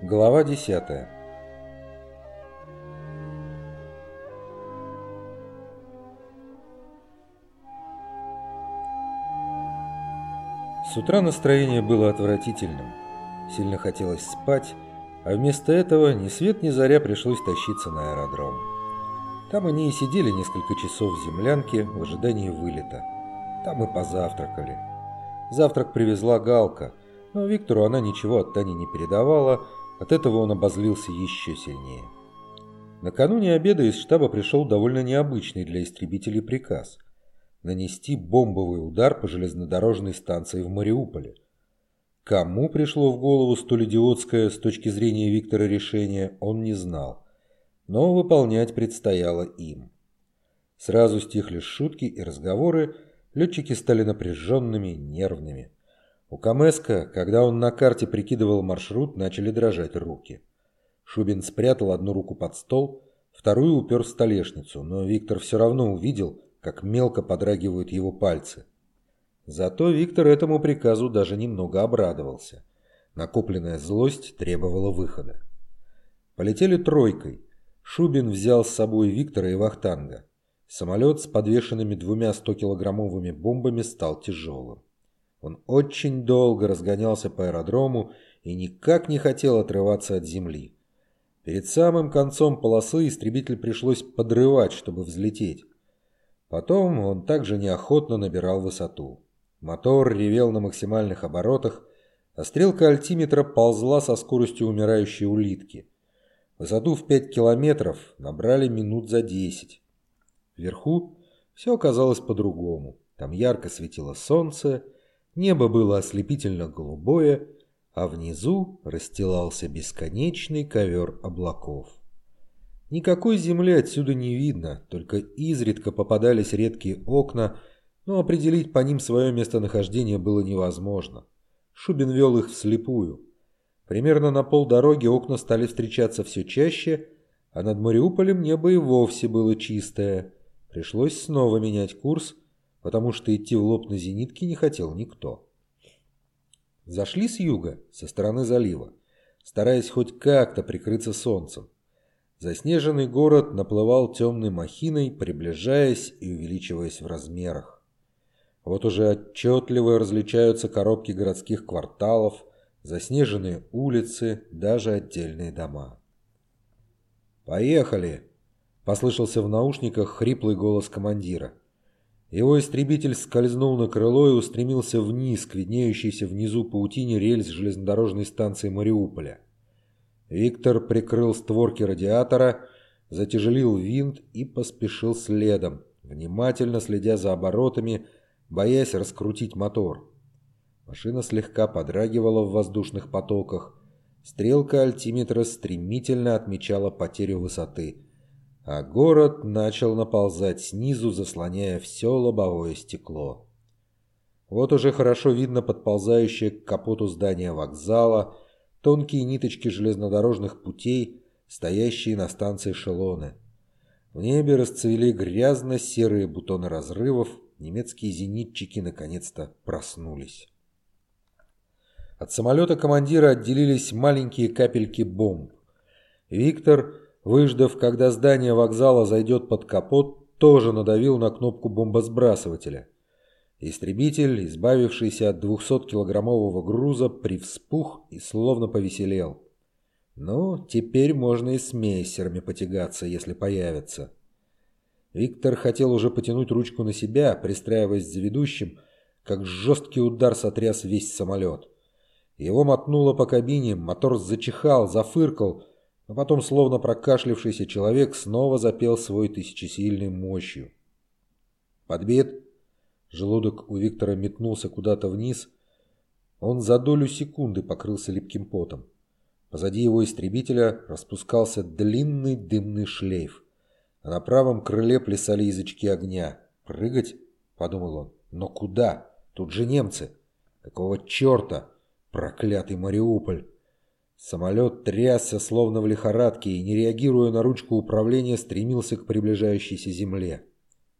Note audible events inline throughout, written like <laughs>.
Глава 10 С утра настроение было отвратительным. Сильно хотелось спать, а вместо этого ни свет ни заря пришлось тащиться на аэродром. Там они и сидели несколько часов в землянке в ожидании вылета. Там и позавтракали. Завтрак привезла Галка, но Виктору она ничего от Тани не передавала, от этого он обозлился еще сильнее. Накануне обеда из штаба пришел довольно необычный для истребителей приказ – нанести бомбовый удар по железнодорожной станции в Мариуполе. Кому пришло в голову столь идиотское с точки зрения Виктора решение, он не знал. Но выполнять предстояло им. Сразу стихли шутки и разговоры, летчики стали напряженными, нервными. У Камеска, когда он на карте прикидывал маршрут, начали дрожать руки. Шубин спрятал одну руку под стол, вторую упер в столешницу, но Виктор все равно увидел, как мелко подрагивают его пальцы. Зато Виктор этому приказу даже немного обрадовался. Накопленная злость требовала выхода. Полетели тройкой. Шубин взял с собой Виктора и Вахтанга. Самолет с подвешенными двумя 100-килограммовыми бомбами стал тяжелым. Он очень долго разгонялся по аэродрому и никак не хотел отрываться от земли. Перед самым концом полосы истребитель пришлось подрывать, чтобы взлететь. Потом он также неохотно набирал высоту. Мотор ревел на максимальных оборотах, а стрелка альтиметра ползла со скоростью умирающей улитки. Высоту в 5 километров набрали минут за 10. Вверху все оказалось по-другому. Там ярко светило солнце, Небо было ослепительно голубое, а внизу расстилался бесконечный ковер облаков. Никакой земли отсюда не видно, только изредка попадались редкие окна, но определить по ним свое местонахождение было невозможно. Шубин вел их вслепую. Примерно на полдороги окна стали встречаться все чаще, а над Мариуполем небо и вовсе было чистое. Пришлось снова менять курс – потому что идти в лоб на зенитке не хотел никто. Зашли с юга, со стороны залива, стараясь хоть как-то прикрыться солнцем. Заснеженный город наплывал темной махиной, приближаясь и увеличиваясь в размерах. Вот уже отчетливо различаются коробки городских кварталов, заснеженные улицы, даже отдельные дома. «Поехали!» – послышался в наушниках хриплый голос командира. Его истребитель скользнул на крыло и устремился вниз, к виднеющейся внизу паутине рельс железнодорожной станции Мариуполя. Виктор прикрыл створки радиатора, затяжелил винт и поспешил следом, внимательно следя за оборотами, боясь раскрутить мотор. Машина слегка подрагивала в воздушных потоках. Стрелка альтиметра стремительно отмечала потерю высоты – а город начал наползать снизу, заслоняя все лобовое стекло. Вот уже хорошо видно подползающее к капоту здания вокзала, тонкие ниточки железнодорожных путей, стоящие на станции эшелоны. В небе расцвели грязно-серые бутоны разрывов, немецкие зенитчики наконец-то проснулись. От самолета командира отделились маленькие капельки бомб. Виктор Выждав, когда здание вокзала зайдет под капот, тоже надавил на кнопку бомбосбрасывателя. Истребитель, избавившийся от 200-килограммового груза, привспух и словно повеселел. Ну, теперь можно и с мейсерами потягаться, если появятся. Виктор хотел уже потянуть ручку на себя, пристраиваясь за ведущим, как жесткий удар сотряс весь самолет. Его мотнуло по кабине, мотор зачихал, зафыркал, но потом, словно прокашлившийся человек, снова запел свой тысячесильной мощью. Подбит. Желудок у Виктора метнулся куда-то вниз. Он за долю секунды покрылся липким потом. Позади его истребителя распускался длинный дымный шлейф, а на правом крыле плясали язычки огня. «Прыгать?» – подумал он. «Но куда? Тут же немцы! Какого черта? Проклятый Мариуполь!» Самолет трясся, словно в лихорадке, и, не реагируя на ручку управления, стремился к приближающейся земле.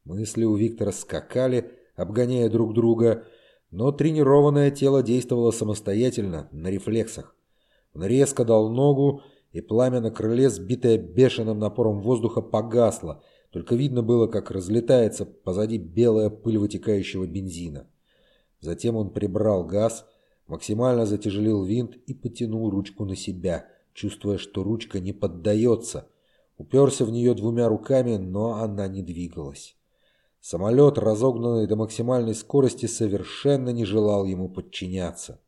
Мысли у Виктора скакали, обгоняя друг друга, но тренированное тело действовало самостоятельно, на рефлексах. Он резко дал ногу, и пламя на крыле, сбитое бешеным напором воздуха, погасло. Только видно было, как разлетается позади белая пыль вытекающего бензина. Затем он прибрал газ, максимально затяжелил винт и потянул ручку на себя, чувствуя, что ручка не поддается. Уперся в нее двумя руками, но она не двигалась. Самолет, разогнанный до максимальной скорости, совершенно не желал ему подчиняться.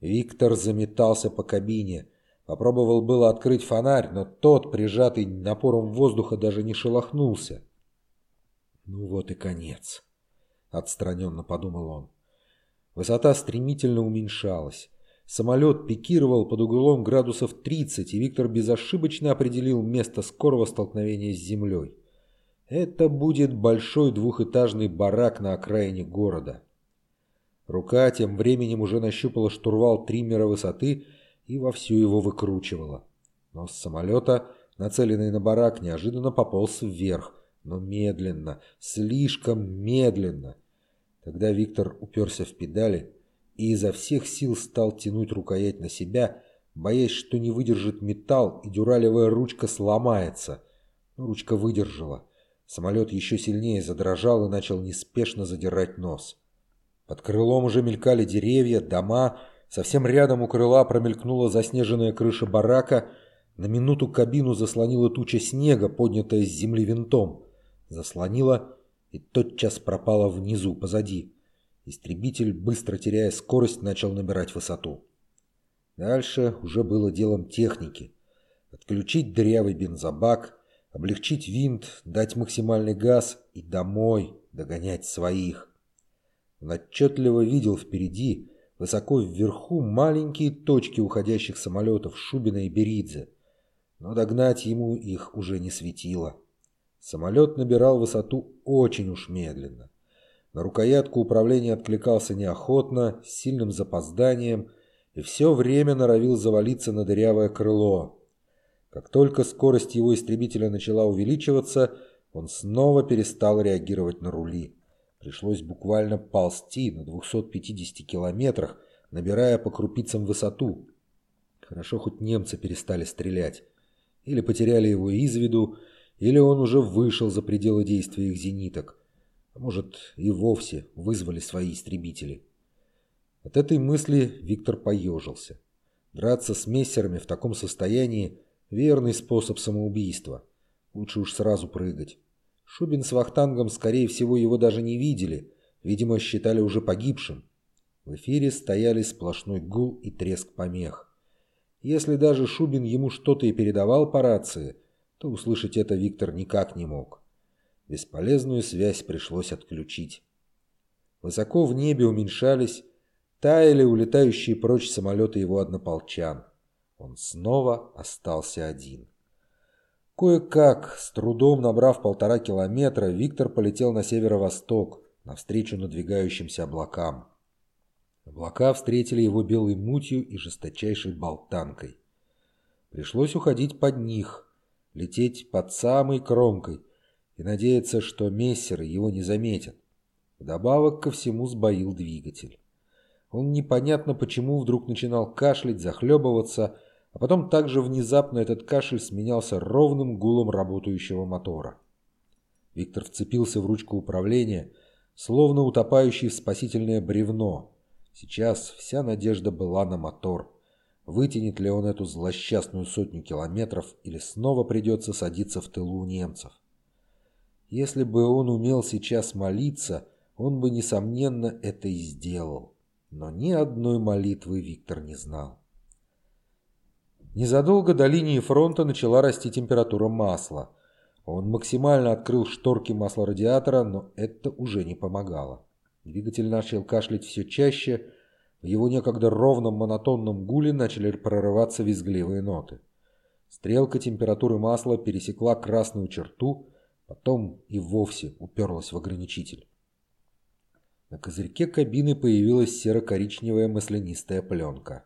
Виктор заметался по кабине. Попробовал было открыть фонарь, но тот, прижатый напором воздуха, даже не шелохнулся. «Ну вот и конец», — отстраненно подумал он. Высота стремительно уменьшалась. Самолет пикировал под углом градусов 30, и Виктор безошибочно определил место скорого столкновения с землей. Это будет большой двухэтажный барак на окраине города. Рука тем временем уже нащупала штурвал триммера высоты и вовсю его выкручивала. Но с самолета, нацеленный на барак, неожиданно пополз вверх, но медленно, слишком медленно. Тогда Виктор уперся в педали и изо всех сил стал тянуть рукоять на себя, боясь, что не выдержит металл и дюралевая ручка сломается. Но ручка выдержала. Самолет еще сильнее задрожал и начал неспешно задирать нос. Под крылом уже мелькали деревья, дома. Совсем рядом у крыла промелькнула заснеженная крыша барака. На минуту кабину заслонила туча снега, поднятая с земли винтом. Заслонила и тотчас пропала внизу, позади. Истребитель, быстро теряя скорость, начал набирать высоту. Дальше уже было делом техники. Отключить дырявый бензобак, облегчить винт, дать максимальный газ и домой догонять своих. Он отчетливо видел впереди, высоко вверху, маленькие точки уходящих самолетов Шубина и Беридзе. Но догнать ему их уже не светило. Самолет набирал высоту очень уж медленно. На рукоятку управления откликался неохотно, с сильным запозданием, и все время норовил завалиться на дырявое крыло. Как только скорость его истребителя начала увеличиваться, он снова перестал реагировать на рули. Пришлось буквально ползти на 250 километрах, набирая по крупицам высоту. Хорошо, хоть немцы перестали стрелять. Или потеряли его из виду, или он уже вышел за пределы действия их зениток. А может, и вовсе вызвали свои истребители. От этой мысли Виктор поежился. Драться с мессерами в таком состоянии – верный способ самоубийства. Лучше уж сразу прыгать. Шубин с Вахтангом, скорее всего, его даже не видели, видимо, считали уже погибшим. В эфире стояли сплошной гул и треск помех. Если даже Шубин ему что-то и передавал по рации, то услышать это Виктор никак не мог. Бесполезную связь пришлось отключить. Высоко в небе уменьшались, таяли улетающие прочь самолеты его однополчан. Он снова остался один. Кое-как, с трудом набрав полтора километра, Виктор полетел на северо-восток, навстречу надвигающимся облакам. Облака встретили его белой мутью и жесточайшей болтанкой. Пришлось уходить под них, лететь под самой кромкой и надеяться, что мессеры его не заметят. Вдобавок ко всему сбоил двигатель. Он непонятно почему вдруг начинал кашлять, захлебываться, а потом также внезапно этот кашель сменялся ровным гулом работающего мотора. Виктор вцепился в ручку управления, словно утопающий в спасительное бревно. Сейчас вся надежда была на мотор. Вытянет ли он эту злосчастную сотню километров или снова придется садиться в тылу у немцев? Если бы он умел сейчас молиться, он бы, несомненно, это и сделал. Но ни одной молитвы Виктор не знал. Незадолго до линии фронта начала расти температура масла. Он максимально открыл шторки маслорадиатора, но это уже не помогало. Двигатель начал кашлять все чаще, в его некогда ровном монотонном гуле начали прорываться визгливые ноты. Стрелка температуры масла пересекла красную черту, потом и вовсе уперлась в ограничитель. На козырьке кабины появилась серо-коричневая маслянистая пленка.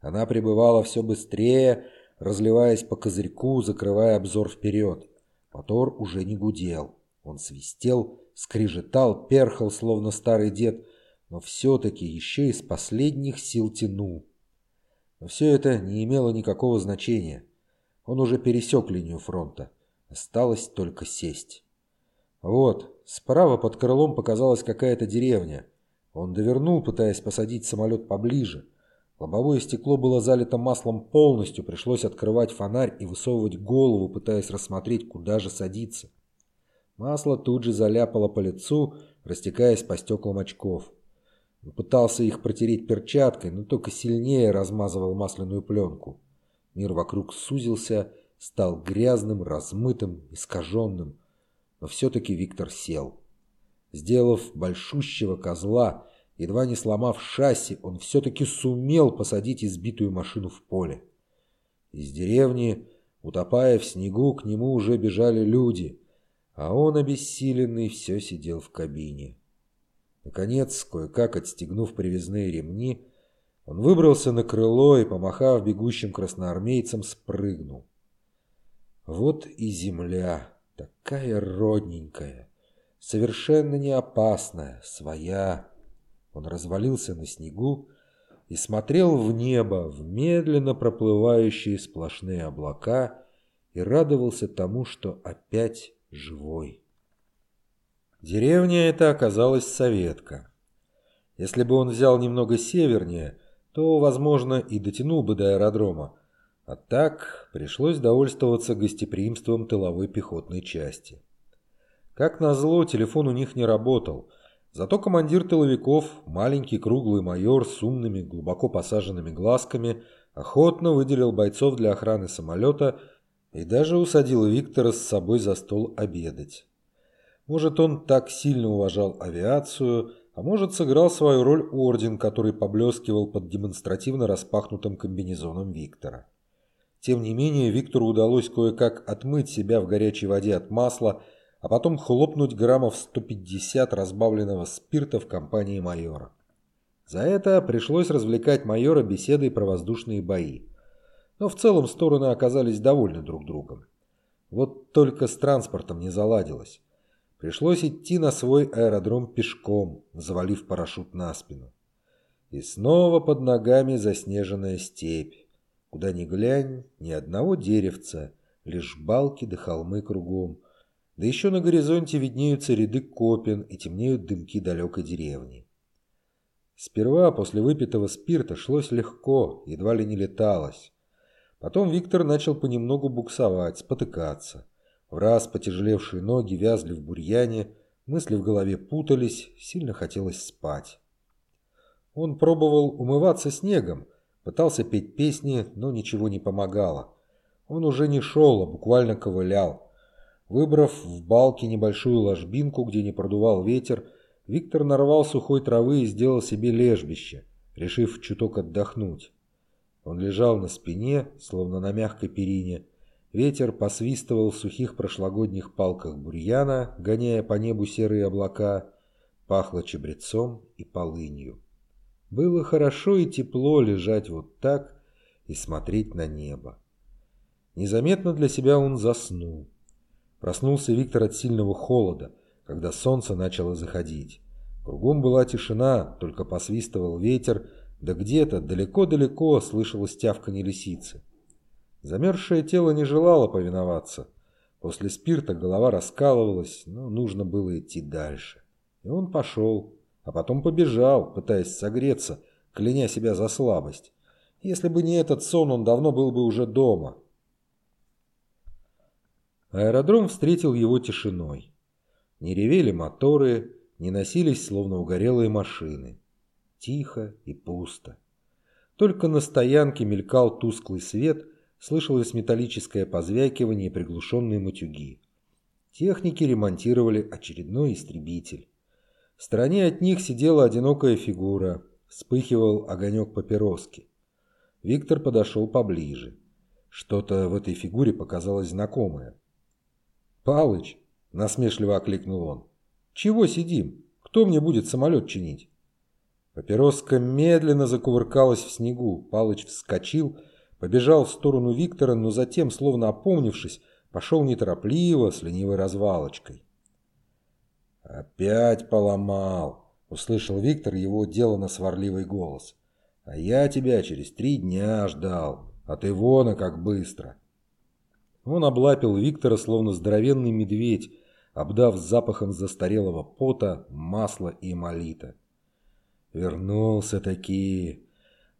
Она пребывала все быстрее, разливаясь по козырьку, закрывая обзор вперед. Мотор уже не гудел. Он свистел, скрижетал, перхал, словно старый дед, но все-таки еще из последних сил тянул. Но все это не имело никакого значения. Он уже пересек линию фронта. Осталось только сесть. Вот, справа под крылом показалась какая-то деревня. Он довернул, пытаясь посадить самолет поближе. Лобовое стекло было залито маслом полностью, пришлось открывать фонарь и высовывать голову, пытаясь рассмотреть, куда же садиться. Масло тут же заляпало по лицу, растекаясь по стеклам очков. Пытался их протереть перчаткой, но только сильнее размазывал масляную пленку. Мир вокруг сузился, стал грязным, размытым, искаженным. Но все-таки Виктор сел. Сделав большущего козла, едва не сломав шасси, он все-таки сумел посадить избитую машину в поле. Из деревни, утопая в снегу, к нему уже бежали люди, а он, обессиленный, все сидел в кабине. Наконец, кое-как отстегнув привязные ремни, он выбрался на крыло и, помахав бегущим красноармейцам, спрыгнул. Вот и земля, такая родненькая, совершенно не опасная, своя. Он развалился на снегу и смотрел в небо, в медленно проплывающие сплошные облака и радовался тому, что опять живой. Деревня эта оказалась советка. Если бы он взял немного севернее, то, возможно, и дотянул бы до аэродрома. А так пришлось довольствоваться гостеприимством тыловой пехотной части. Как назло, телефон у них не работал, зато командир тыловиков, маленький круглый майор с умными, глубоко посаженными глазками, охотно выделил бойцов для охраны самолета и даже усадил Виктора с собой за стол обедать. Может, он так сильно уважал авиацию, а может, сыграл свою роль орден, который поблескивал под демонстративно распахнутым комбинезоном Виктора. Тем не менее, Виктору удалось кое-как отмыть себя в горячей воде от масла, а потом хлопнуть граммов 150 разбавленного спирта в компании майора. За это пришлось развлекать майора беседой про воздушные бои. Но в целом стороны оказались довольны друг другом. Вот только с транспортом не заладилось. Пришлось идти на свой аэродром пешком, завалив парашют на спину. И снова под ногами заснеженная степь. Куда ни глянь, ни одного деревца, лишь балки да холмы кругом. Да еще на горизонте виднеются ряды копен и темнеют дымки далекой деревни. Сперва после выпитого спирта шлось легко, едва ли не леталось. Потом Виктор начал понемногу буксовать, спотыкаться. В раз потяжелевшие ноги вязли в бурьяне, мысли в голове путались, сильно хотелось спать. Он пробовал умываться снегом, пытался петь песни, но ничего не помогало. Он уже не шел, а буквально ковылял. Выбрав в балке небольшую ложбинку, где не продувал ветер, Виктор нарвал сухой травы и сделал себе лежбище, решив чуток отдохнуть. Он лежал на спине, словно на мягкой перине, Ветер посвистывал в сухих прошлогодних палках бурьяна, гоняя по небу серые облака, пахло чебрецом и полынью. Было хорошо и тепло лежать вот так и смотреть на небо. Незаметно для себя он заснул. Проснулся Виктор от сильного холода, когда солнце начало заходить. Кругом была тишина, только посвистывал ветер, да где-то далеко-далеко слышалось тявканье лисицы. Замерзшее тело не желало повиноваться. После спирта голова раскалывалась, но нужно было идти дальше. И он пошел, а потом побежал, пытаясь согреться, кляня себя за слабость. Если бы не этот сон, он давно был бы уже дома. Аэродром встретил его тишиной. Не ревели моторы, не носились, словно угорелые машины. Тихо и пусто. Только на стоянке мелькал тусклый свет, слышалось металлическое позвякивание и приглушенные матюги. Техники ремонтировали очередной истребитель. В стороне от них сидела одинокая фигура, вспыхивал огонек папироски. Виктор подошел поближе. Что-то в этой фигуре показалось знакомое. «Палыч!» – насмешливо окликнул он. «Чего сидим? Кто мне будет самолет чинить?» Папироска медленно закувыркалась в снегу. Палыч вскочил – Побежал в сторону Виктора, но затем, словно опомнившись, пошел неторопливо, с ленивой развалочкой. «Опять поломал!» – услышал Виктор его деланно сварливый голос. А я тебя через три дня ждал, а ты вон, а как быстро. Он облапил Виктора, словно здоровенный медведь, обдав запахом застарелого пота, масла и молита. Вернулся-таки.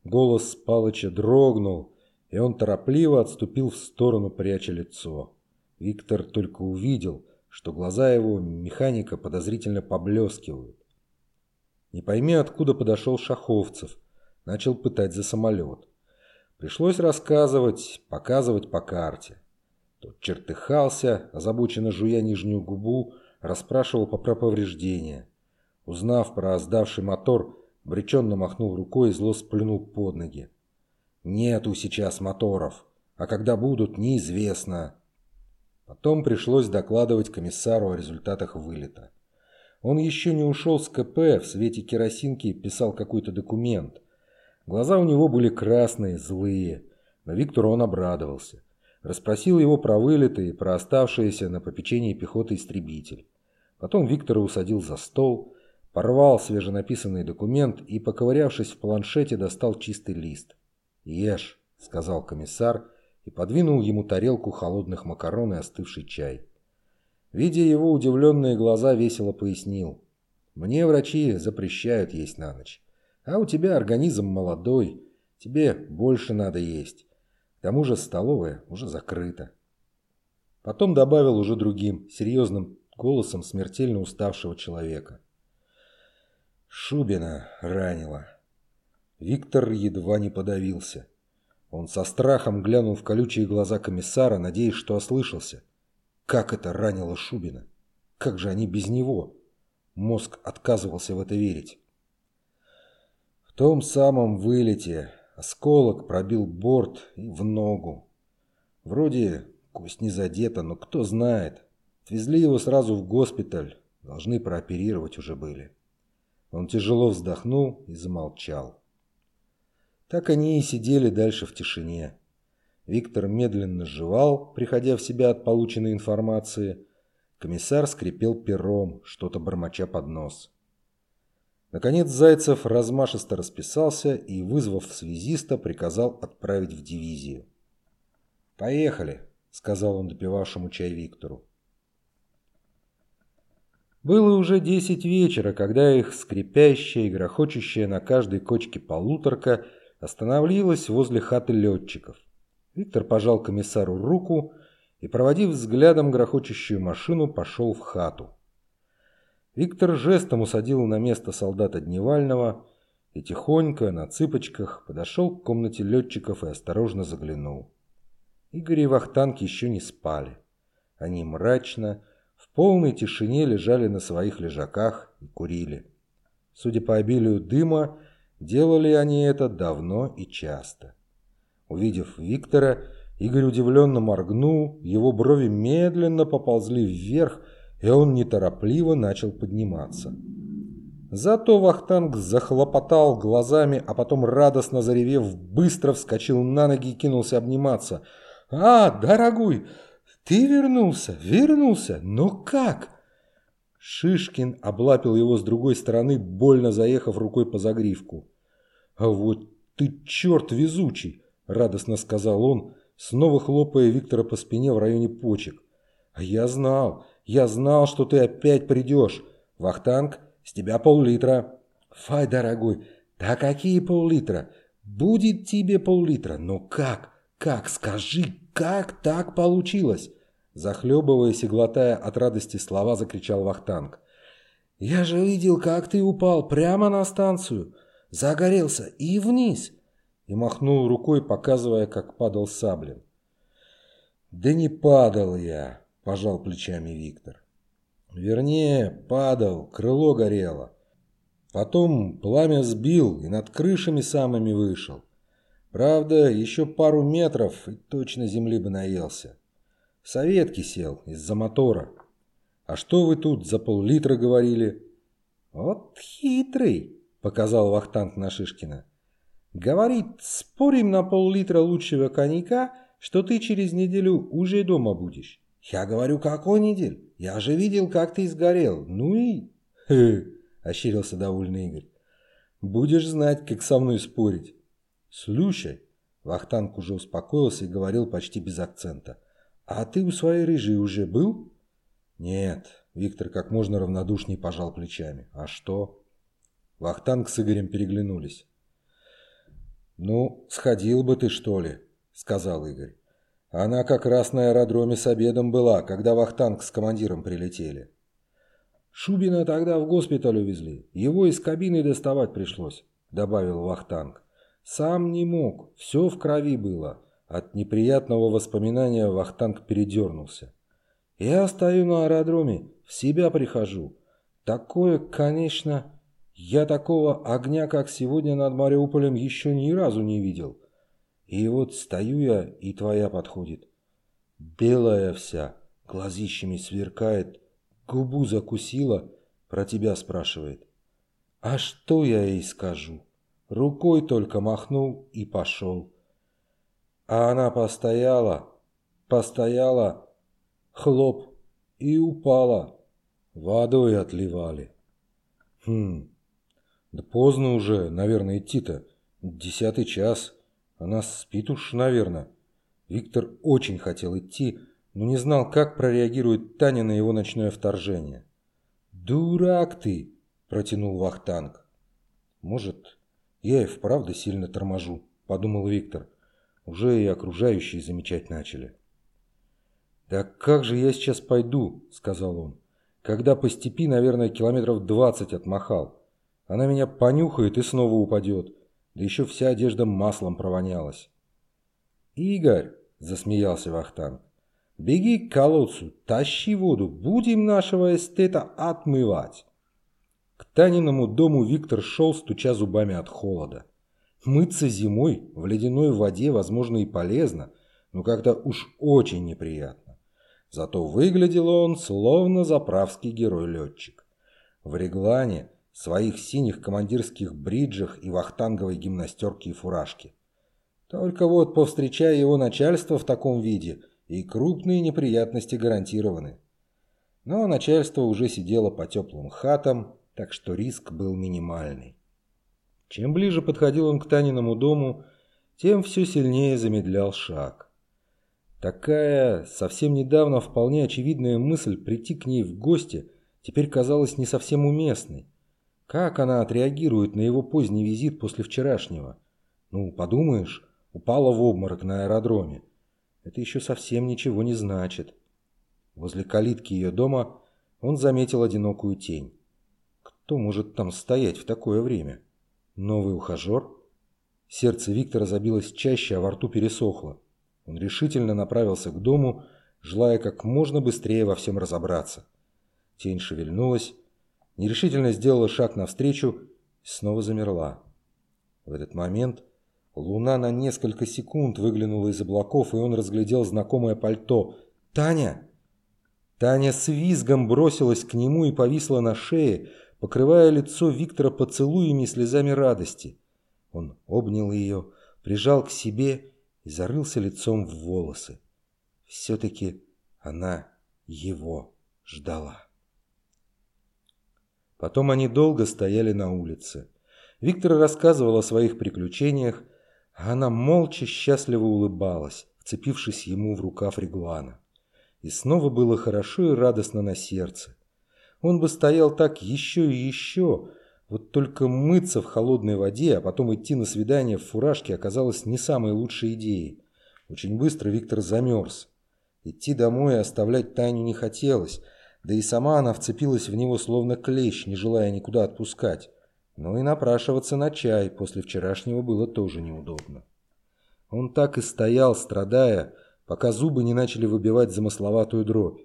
Голос Палыча дрогнул, и он торопливо отступил в сторону, пряча лицо. Виктор только увидел, что глаза его механика подозрительно поблескивают. Не пойми, откуда подошел Шаховцев, начал пытать за самолет. Пришлось рассказывать, показывать по карте. Тот чертыхался, озабоченно жуя нижнюю губу, расспрашивал по повреждения. Узнав про сдавший мотор, бреченно махнул рукой и зло сплюнул под ноги. «Нету сейчас моторов, а когда будут, неизвестно». Потом пришлось докладывать комиссару о результатах вылета. Он еще не ушел с КП, в свете керосинки писал какой-то документ. Глаза у него были красные, злые, но Виктору он обрадовался. Расспросил его про вылеты и про оставшиеся на попечении пехоты истребитель. Потом Виктора усадил за стол, порвал свеженаписанный документ и, поковырявшись в планшете, достал чистый лист. «Ешь», — сказал комиссар и подвинул ему тарелку холодных макарон и остывший чай. Видя его удивленные глаза, весело пояснил. «Мне врачи запрещают есть на ночь. А у тебя организм молодой, тебе больше надо есть. К тому же столовая уже закрыта. Потом добавил уже другим, серьезным голосом смертельно уставшего человека. Шубина ранила. Виктор едва не подавился. Он со страхом глянул в колючие глаза комиссара, надеясь, что ослышался. Как это ранило Шубина? Как же они без него? Мозг отказывался в это верить. В том самом вылете Осколок пробил борт и в ногу. Вроде кость не задета, но кто знает. Отвезли его сразу в госпиталь. Должны прооперировать уже были. Он тяжело вздохнул и замолчал. Так они и сидели дальше в тишине. Виктор медленно жевал, приходя в себя от полученной информации. Комиссар скрипел пером, что-то бормоча под нос. Наконец Зайцев размашисто расписался и, вызвав связиста, приказал отправить в дивизию. «Поехали», — сказал он допивавшему чай Виктору. Было уже десять вечера, когда их скрипящая и грохочущая на каждой кочке полуторка остановилась возле хаты летчиков. Виктор пожал комиссару руку и, проводив взглядом грохочущую машину, пошел в хату. Виктор жестом усадил на место солдата Дневального и тихонько, на цыпочках, подошел к комнате летчиков и осторожно заглянул. Игорь и Вахтанг еще не спали. Они мрачно, в полной тишине лежали на своих лежаках и курили. Судя по обилию дыма, делали они это давно и часто. Увидев Виктора, Игорь удивленно моргнул, его брови медленно поползли вверх, и он неторопливо начал подниматься. Зато Вахтанг захлопотал глазами, а потом, радостно заревев, быстро вскочил на ноги и кинулся обниматься. «А, дорогой, ты вернулся, вернулся, но как?» Шишкин облапил его с другой стороны, больно заехав рукой по загривку. «А вот ты черт везучий!» – радостно сказал он, снова хлопая Виктора по спине в районе почек. «А я знал, я знал, что ты опять придешь. Вахтанг, с тебя пол-литра». «Фай, дорогой, да какие пол-литра? Будет тебе пол-литра. Но как? Как? Скажи, как так получилось?» Захлебываясь и глотая от радости слова, закричал Вахтанг. «Я же видел, как ты упал прямо на станцию. Загорелся и вниз». И махнул рукой, показывая, как падал Саблин. «Да не падал я», – пожал плечами Виктор. Вернее, падал, крыло горело. Потом пламя сбил и над крышами самыми вышел. Правда, еще пару метров и точно земли бы наелся. В советке сел из-за мотора. А что вы тут за пол-литра говорили? Вот хитрый, показал Вахтанг на Шишкина. Говорит, спорим на пол-литра лучшего коньяка, что ты через неделю уже дома будешь. Я говорю, какой недель? Я же видел, как ты сгорел. Ну и... <laughs> Хы, ощерился довольный Игорь. Будешь знать, как со мной спорить. Слушай, Вахтанг уже успокоился и говорил почти без акцента. А ты у своей рыжей уже был? Нет, Виктор как можно равнодушнее пожал плечами. А что? Вахтанг с Игорем переглянулись. «Ну, сходил бы ты, что ли?» — сказал Игорь. «Она как раз на аэродроме с обедом была, когда Вахтанг с командиром прилетели». «Шубина тогда в госпиталь увезли. Его из кабины доставать пришлось», — добавил Вахтанг. «Сам не мог. Все в крови было». От неприятного воспоминания Вахтанг передернулся. «Я стою на аэродроме, в себя прихожу. Такое, конечно, я такого огня, как сегодня над Мариуполем, еще ни разу не видел. И вот стою я, и твоя подходит. Белая вся, глазищами сверкает, губу закусила, про тебя спрашивает. А что я ей скажу? Рукой только махнул и пошел. А она постояла, постояла, хлоп, и упала. Водой отливали. Хм, да поздно уже, наверное, идти-то. Десятый час. Она спит уж, наверное. Виктор очень хотел идти, но не знал, как прореагирует Таня на его ночное вторжение. «Дурак ты!» – протянул Вахтанг. «Может, я и вправду сильно торможу», – подумал Виктор. Уже и окружающие замечать начали. «Да как же я сейчас пойду?» – сказал он. «Когда по степи, наверное, километров двадцать отмахал. Она меня понюхает и снова упадет. Да еще вся одежда маслом провонялась. «Игорь!» – засмеялся Вахтанг. «Беги к колодцу, тащи воду, будем нашего эстета отмывать!» К Таниному дому Виктор шел, стуча зубами от холода. Мыться зимой в ледяной воде, возможно, и полезно, но как-то уж очень неприятно. Зато выглядел он словно заправский герой-летчик. В реглане своих синих командирских бриджах и вахтанговой гимнастерке и фуражке. Только вот, повстречая его начальство в таком виде, и крупные неприятности гарантированы. Но начальство уже сидело по теплым хатам, так что риск был минимальный. Чем ближе подходил он к Таниному дому, тем все сильнее замедлял шаг. Такая совсем недавно вполне очевидная мысль прийти к ней в гости теперь казалась не совсем уместной. Как она отреагирует на его поздний визит после вчерашнего? Ну, подумаешь, упала в обморок на аэродроме. Это еще совсем ничего не значит. Возле калитки ее дома он заметил одинокую тень. Кто может там стоять в такое время? Новый ухажер? Сердце Виктора забилось чаще, а во рту пересохло. Он решительно направился к дому, желая как можно быстрее во всем разобраться. Тень шевельнулась, нерешительно сделала шаг навстречу и снова замерла. В этот момент луна на несколько секунд выглянула из облаков, и он разглядел знакомое пальто. «Таня!» Таня с визгом бросилась к нему и повисла на шее, покрывая лицо Виктора поцелуями и слезами радости. Он обнял ее, прижал к себе и зарылся лицом в волосы. Все-таки она его ждала. Потом они долго стояли на улице. Виктор рассказывал о своих приключениях, а она молча счастливо улыбалась, вцепившись ему в рукав реглана. И снова было хорошо и радостно на сердце. Он бы стоял так еще и еще, вот только мыться в холодной воде, а потом идти на свидание в фуражке оказалось не самой лучшей идеей. Очень быстро Виктор замерз. Идти домой и оставлять Таню не хотелось, да и сама она вцепилась в него словно клещ, не желая никуда отпускать. Но и напрашиваться на чай после вчерашнего было тоже неудобно. Он так и стоял, страдая, пока зубы не начали выбивать замысловатую дробь.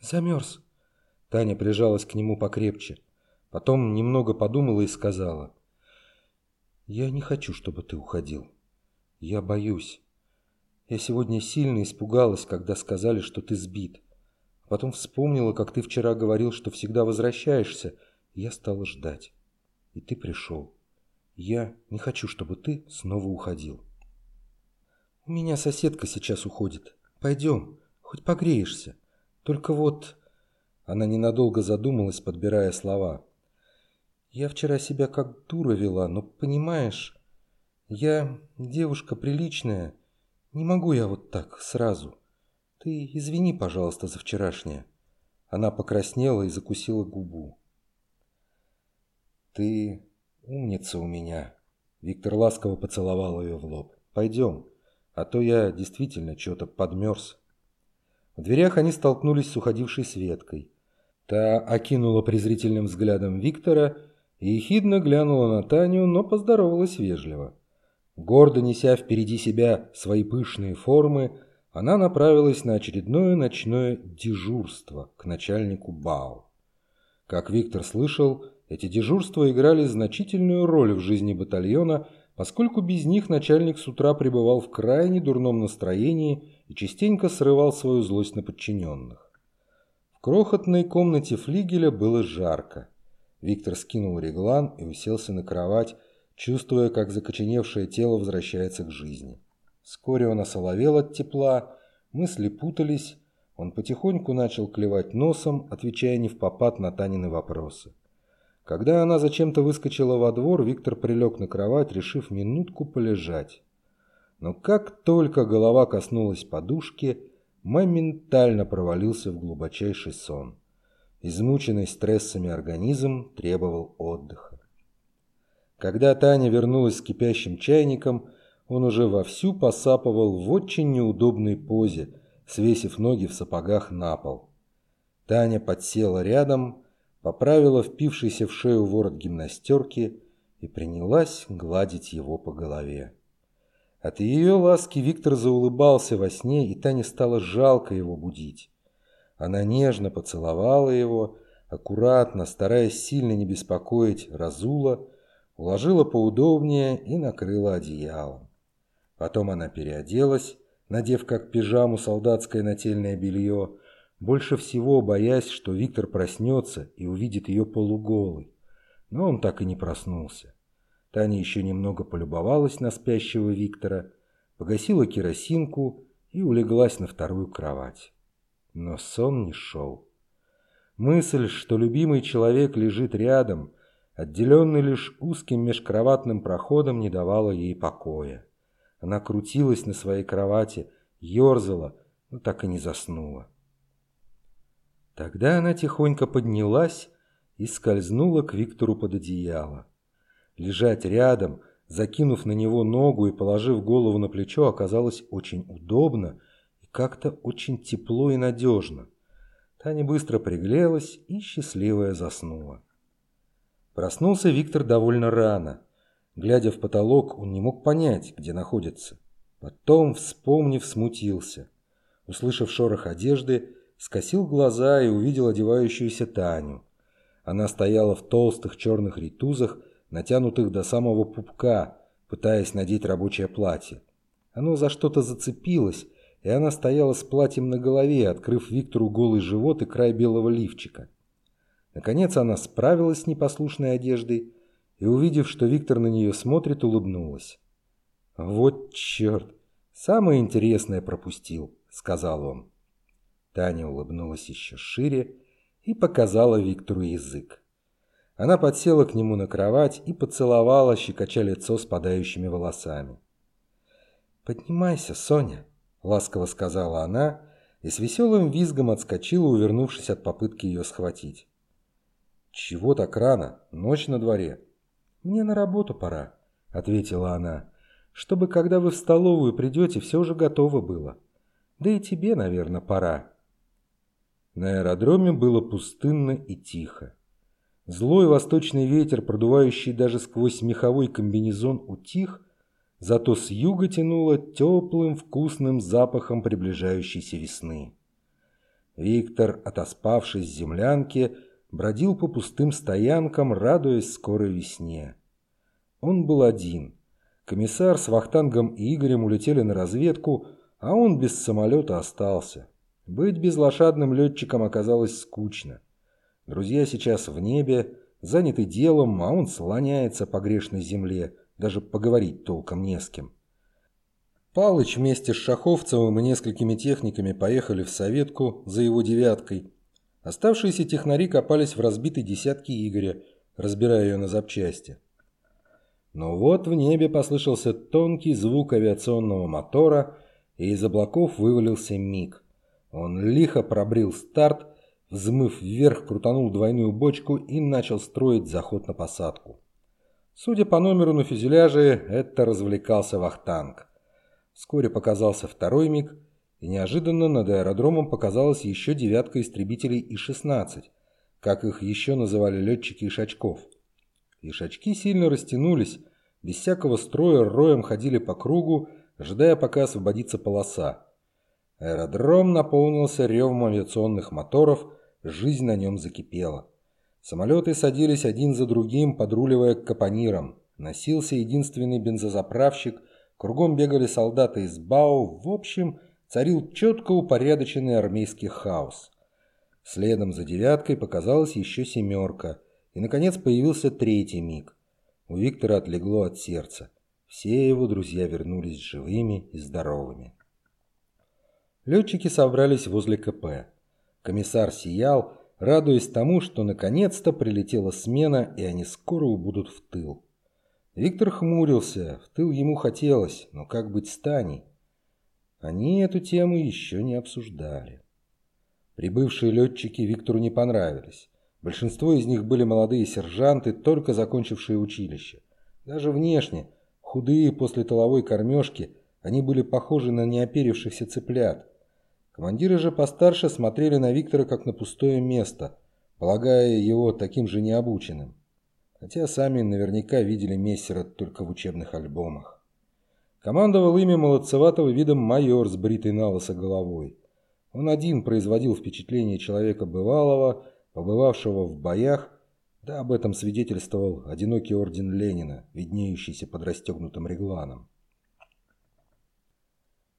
«Замерз». Таня прижалась к нему покрепче. Потом немного подумала и сказала. «Я не хочу, чтобы ты уходил. Я боюсь. Я сегодня сильно испугалась, когда сказали, что ты сбит. Потом вспомнила, как ты вчера говорил, что всегда возвращаешься, я стала ждать. И ты пришел. Я не хочу, чтобы ты снова уходил. У меня соседка сейчас уходит. Пойдем, хоть погреешься. Только вот... Она ненадолго задумалась, подбирая слова. Я вчера себя как дура вела, но понимаешь, я девушка приличная, не могу я вот так сразу. Ты извини, пожалуйста, за вчерашнее. Она покраснела и закусила губу. Ты умница у меня. Виктор ласково поцеловал ее в лоб. Пойдем, а то я действительно что-то подмерз. В дверях они столкнулись с уходившей Светкой. Та окинула презрительным взглядом Виктора и ехидно глянула на Таню, но поздоровалась вежливо. Гордо неся впереди себя свои пышные формы, она направилась на очередное ночное дежурство к начальнику БАУ. Как Виктор слышал, эти дежурства играли значительную роль в жизни батальона, поскольку без них начальник с утра пребывал в крайне дурном настроении и частенько срывал свою злость на подчиненных. В крохотной комнате флигеля было жарко. Виктор скинул реглан и уселся на кровать, чувствуя, как закоченевшее тело возвращается к жизни. Вскоре он осоловел от тепла, мысли путались, он потихоньку начал клевать носом, отвечая не в попад на Танины вопросы. Когда она зачем-то выскочила во двор, Виктор прилег на кровать, решив минутку полежать. Но как только голова коснулась подушки, моментально провалился в глубочайший сон. Измученный стрессами организм требовал отдыха. Когда Таня вернулась с кипящим чайником, он уже вовсю посапывал в очень неудобной позе, свесив ноги в сапогах на пол. Таня подсела рядом, поправила впившийся в шею ворот гимнастерки и принялась гладить его по голове. От ее ласки Виктор заулыбался во сне, и Тане стало жалко его будить. Она нежно поцеловала его, аккуратно, стараясь сильно не беспокоить, разула, уложила поудобнее и накрыла одеялом. Потом она переоделась, надев как пижаму солдатское нательное белье, больше всего боясь, что Виктор проснется и увидит ее полуголой. Но он так и не проснулся. Таня еще немного полюбовалась на спящего Виктора, погасила керосинку и улеглась на вторую кровать. Но сон не шел. Мысль, что любимый человек лежит рядом, отделенный лишь узким межкроватным проходом, не давала ей покоя. Она крутилась на своей кровати, ерзала, но так и не заснула. Тогда она тихонько поднялась и скользнула к Виктору под одеяло. Лежать рядом, закинув на него ногу и положив голову на плечо, оказалось очень удобно и как-то очень тепло и надежно. Таня быстро приглелась и счастливая заснула. Проснулся Виктор довольно рано. Глядя в потолок, он не мог понять, где находится. Потом, вспомнив, смутился. Услышав шорох одежды, скосил глаза и увидел одевающуюся Таню. Она стояла в толстых черных ритузах, натянутых до самого пупка, пытаясь надеть рабочее платье. Оно за что-то зацепилось, и она стояла с платьем на голове, открыв Виктору голый живот и край белого лифчика. Наконец она справилась с непослушной одеждой и, увидев, что Виктор на нее смотрит, улыбнулась. «Вот черт! Самое интересное пропустил», — сказал он. Таня улыбнулась еще шире и показала Виктору язык. Она подсела к нему на кровать и поцеловала, щекоча лицо спадающими волосами. «Поднимайся, Соня», — ласково сказала она, и с веселым визгом отскочила, увернувшись от попытки ее схватить. «Чего так рано? Ночь на дворе». «Мне на работу пора», — ответила она, «чтобы, когда вы в столовую придете, все уже готово было. Да и тебе, наверное, пора». На аэродроме было пустынно и тихо. Злой восточный ветер, продувающий даже сквозь меховой комбинезон, утих, зато с юга тянуло теплым вкусным запахом приближающейся весны. Виктор, отоспавшись с землянки, бродил по пустым стоянкам, радуясь скорой весне. Он был один. Комиссар с Вахтангом и Игорем улетели на разведку, а он без самолета остался. Быть безлошадным летчиком оказалось скучно. Друзья сейчас в небе, заняты делом, а он слоняется по грешной земле, даже поговорить толком не с кем. Палыч вместе с Шаховцевым и несколькими техниками поехали в Советку за его девяткой. Оставшиеся технари копались в разбитой десятке Игоря, разбирая ее на запчасти. Но вот в небе послышался тонкий звук авиационного мотора, и из облаков вывалился миг. Он лихо пробрил старт, взмыв вверх, крутанул двойную бочку и начал строить заход на посадку. Судя по номеру на фюзеляже, это развлекался вахтанг. Вскоре показался второй миг, и неожиданно над аэродромом показалась еще девятка истребителей И-16, как их еще называли летчики Ишачков. Ишачки сильно растянулись, без всякого строя роем ходили по кругу, ожидая, пока освободится полоса. Аэродром наполнился ревом авиационных моторов, жизнь на нем закипела. Самолеты садились один за другим, подруливая к капонирам. Носился единственный бензозаправщик, кругом бегали солдаты из БАУ. В общем, царил четко упорядоченный армейский хаос. Следом за девяткой показалась еще семерка, и, наконец, появился третий миг. У Виктора отлегло от сердца. Все его друзья вернулись живыми и здоровыми. Летчики собрались возле КП. Комиссар сиял, радуясь тому, что наконец-то прилетела смена, и они скоро убудут в тыл. Виктор хмурился, в тыл ему хотелось, но как быть с Таней? Они эту тему еще не обсуждали. Прибывшие летчики Виктору не понравились. Большинство из них были молодые сержанты, только закончившие училище. Даже внешне, худые после толовой кормежки, они были похожи на неоперившихся цыплят. Командиры же постарше смотрели на Виктора как на пустое место, полагая его таким же необученным. Хотя сами наверняка видели Мессера только в учебных альбомах. Командовал ими молодцеватого видом майор с бритой на головой. Он один производил впечатление человека бывалого, побывавшего в боях, да об этом свидетельствовал одинокий орден Ленина, виднеющийся под расстегнутым регланом.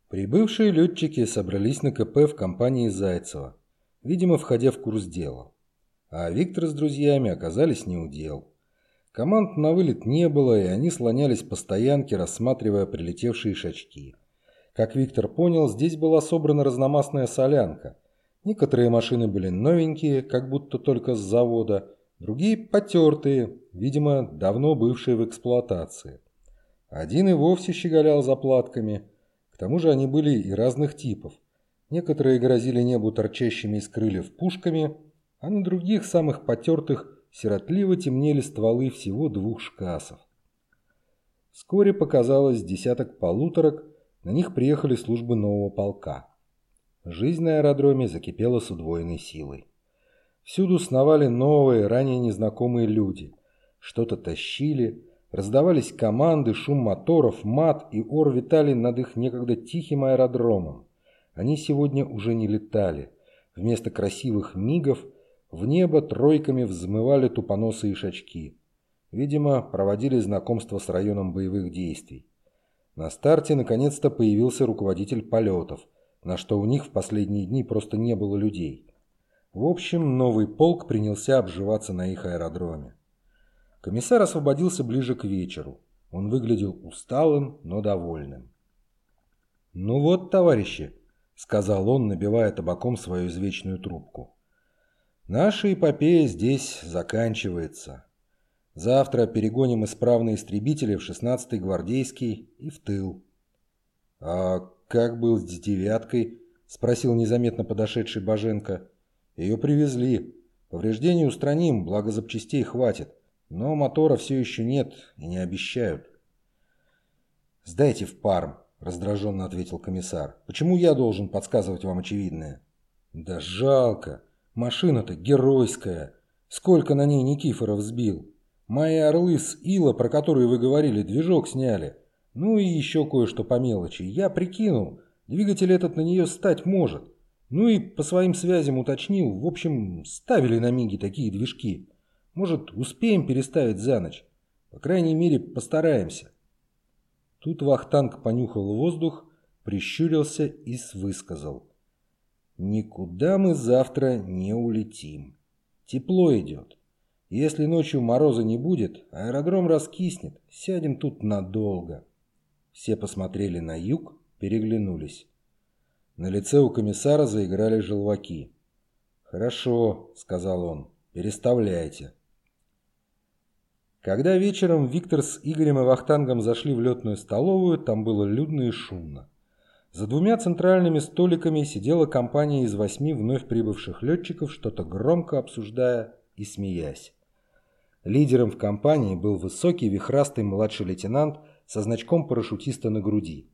Прибывшие летчики собрались на КП в компании Зайцева, видимо, входя в курс дела. А Виктор с друзьями оказались не у дел. Команд на вылет не было, и они слонялись по стоянке, рассматривая прилетевшие шачки. Как Виктор понял, здесь была собрана разномастная солянка. Некоторые машины были новенькие, как будто только с завода, другие потертые, видимо, давно бывшие в эксплуатации. Один и вовсе щеголял заплатками – к тому же они были и разных типов. Некоторые грозили небу торчащими из крыльев пушками, а на других, самых потертых, сиротливо темнели стволы всего двух шкасов. Вскоре показалось десяток полуторок, на них приехали службы нового полка. Жизнь на аэродроме закипела с удвоенной силой. Всюду сновали новые, ранее незнакомые люди. Что-то тащили, Раздавались команды, шум моторов, мат, и ор витали над их некогда тихим аэродромом. Они сегодня уже не летали. Вместо красивых мигов в небо тройками взмывали тупоносые шачки. Видимо, проводили знакомство с районом боевых действий. На старте наконец-то появился руководитель полетов, на что у них в последние дни просто не было людей. В общем, новый полк принялся обживаться на их аэродроме. Комиссар освободился ближе к вечеру. Он выглядел усталым, но довольным. «Ну вот, товарищи», — сказал он, набивая табаком свою извечную трубку. «Наша эпопея здесь заканчивается. Завтра перегоним исправные истребители в 16-й гвардейский и в тыл». «А как был с девяткой?» — спросил незаметно подошедший Боженко. «Ее привезли. Повреждений устраним, благо запчастей хватит. Но мотора все еще нет и не обещают. «Сдайте в парм», – раздраженно ответил комиссар. «Почему я должен подсказывать вам очевидное?» «Да жалко. Машина-то геройская. Сколько на ней Никифоров сбил. Мои орлы с Ила, про которые вы говорили, движок сняли. Ну и еще кое-что по мелочи. Я прикинул, двигатель этот на нее стать может. Ну и по своим связям уточнил. В общем, ставили на Миги такие движки. Может, успеем переставить за ночь? По крайней мере, постараемся. Тут Вахтанг понюхал воздух, прищурился и высказал. Никуда мы завтра не улетим. Тепло идет. Если ночью мороза не будет, аэродром раскиснет, сядем тут надолго. Все посмотрели на юг, переглянулись. На лице у комиссара заиграли желваки. «Хорошо», — сказал он, — «переставляйте». Когда вечером Виктор с Игорем и Вахтангом зашли в летную столовую, там было людно и шумно. За двумя центральными столиками сидела компания из восьми вновь прибывших летчиков, что-то громко обсуждая и смеясь. Лидером в компании был высокий вихрастый младший лейтенант со значком парашютиста на груди.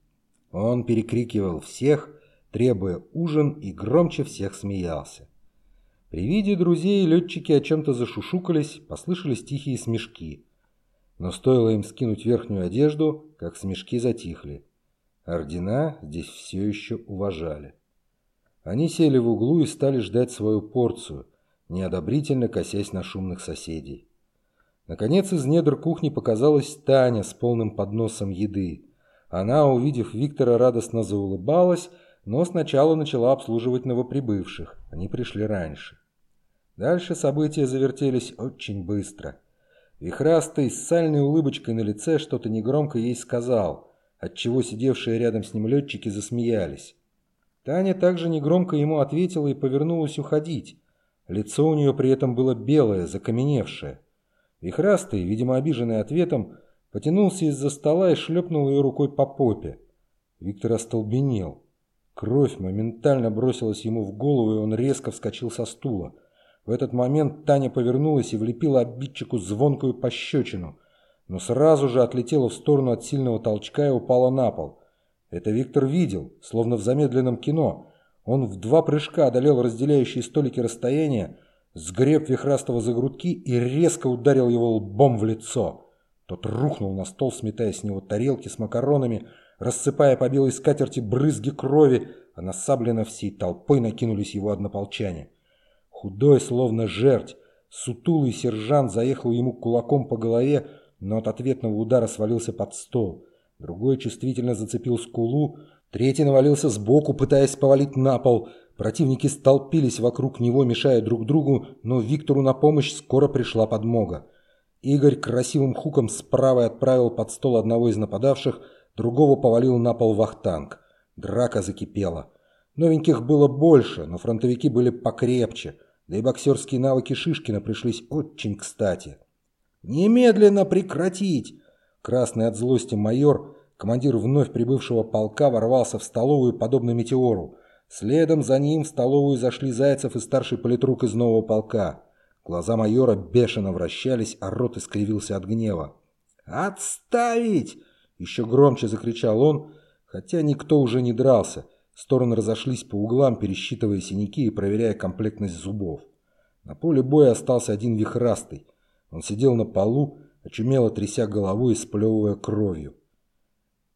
Он перекрикивал всех, требуя ужин и громче всех смеялся. При виде друзей летчики о чем-то зашушукались, послышались тихие смешки. Но стоило им скинуть верхнюю одежду, как смешки затихли. Ордена здесь все еще уважали. Они сели в углу и стали ждать свою порцию, неодобрительно косясь на шумных соседей. Наконец из недр кухни показалась Таня с полным подносом еды. Она, увидев Виктора, радостно заулыбалась, но сначала начала обслуживать новоприбывших. Они пришли раньше. Дальше события завертелись очень быстро. Вихрастый с сальной улыбочкой на лице что-то негромко ей сказал, отчего сидевшие рядом с ним летчики засмеялись. Таня также негромко ему ответила и повернулась уходить. Лицо у нее при этом было белое, закаменевшее. Вихрастый, видимо обиженный ответом, потянулся из-за стола и шлепнул ее рукой по попе. Виктор остолбенел. Кровь моментально бросилась ему в голову, и он резко вскочил со стула. В этот момент Таня повернулась и влепила обидчику звонкую пощечину, но сразу же отлетела в сторону от сильного толчка и упала на пол. Это Виктор видел, словно в замедленном кино. Он в два прыжка одолел разделяющие столики расстояние, сгреб Вихрастова за грудки и резко ударил его лбом в лицо. Тот рухнул на стол, сметая с него тарелки с макаронами, рассыпая по белой скатерти брызги крови, а на всей толпой накинулись его однополчане. Худой, словно жерть, сутулый сержант заехал ему кулаком по голове, но от ответного удара свалился под стол. Другой чувствительно зацепил скулу, третий навалился сбоку, пытаясь повалить на пол – Противники столпились вокруг него, мешая друг другу, но Виктору на помощь скоро пришла подмога. Игорь красивым хуком справа отправил под стол одного из нападавших, другого повалил на пол вахтанг. Драка закипела. Новеньких было больше, но фронтовики были покрепче, да и боксерские навыки Шишкина пришлись очень кстати. «Немедленно прекратить!» Красный от злости майор, командир вновь прибывшего полка, ворвался в столовую подобно метеору. Следом за ним в столовую зашли Зайцев и старший политрук из нового полка. Глаза майора бешено вращались, а рот искривился от гнева. «Отставить!» – еще громче закричал он, хотя никто уже не дрался. Стороны разошлись по углам, пересчитывая синяки и проверяя комплектность зубов. На поле боя остался один вихрастый. Он сидел на полу, очумело тряся головой и сплевывая кровью.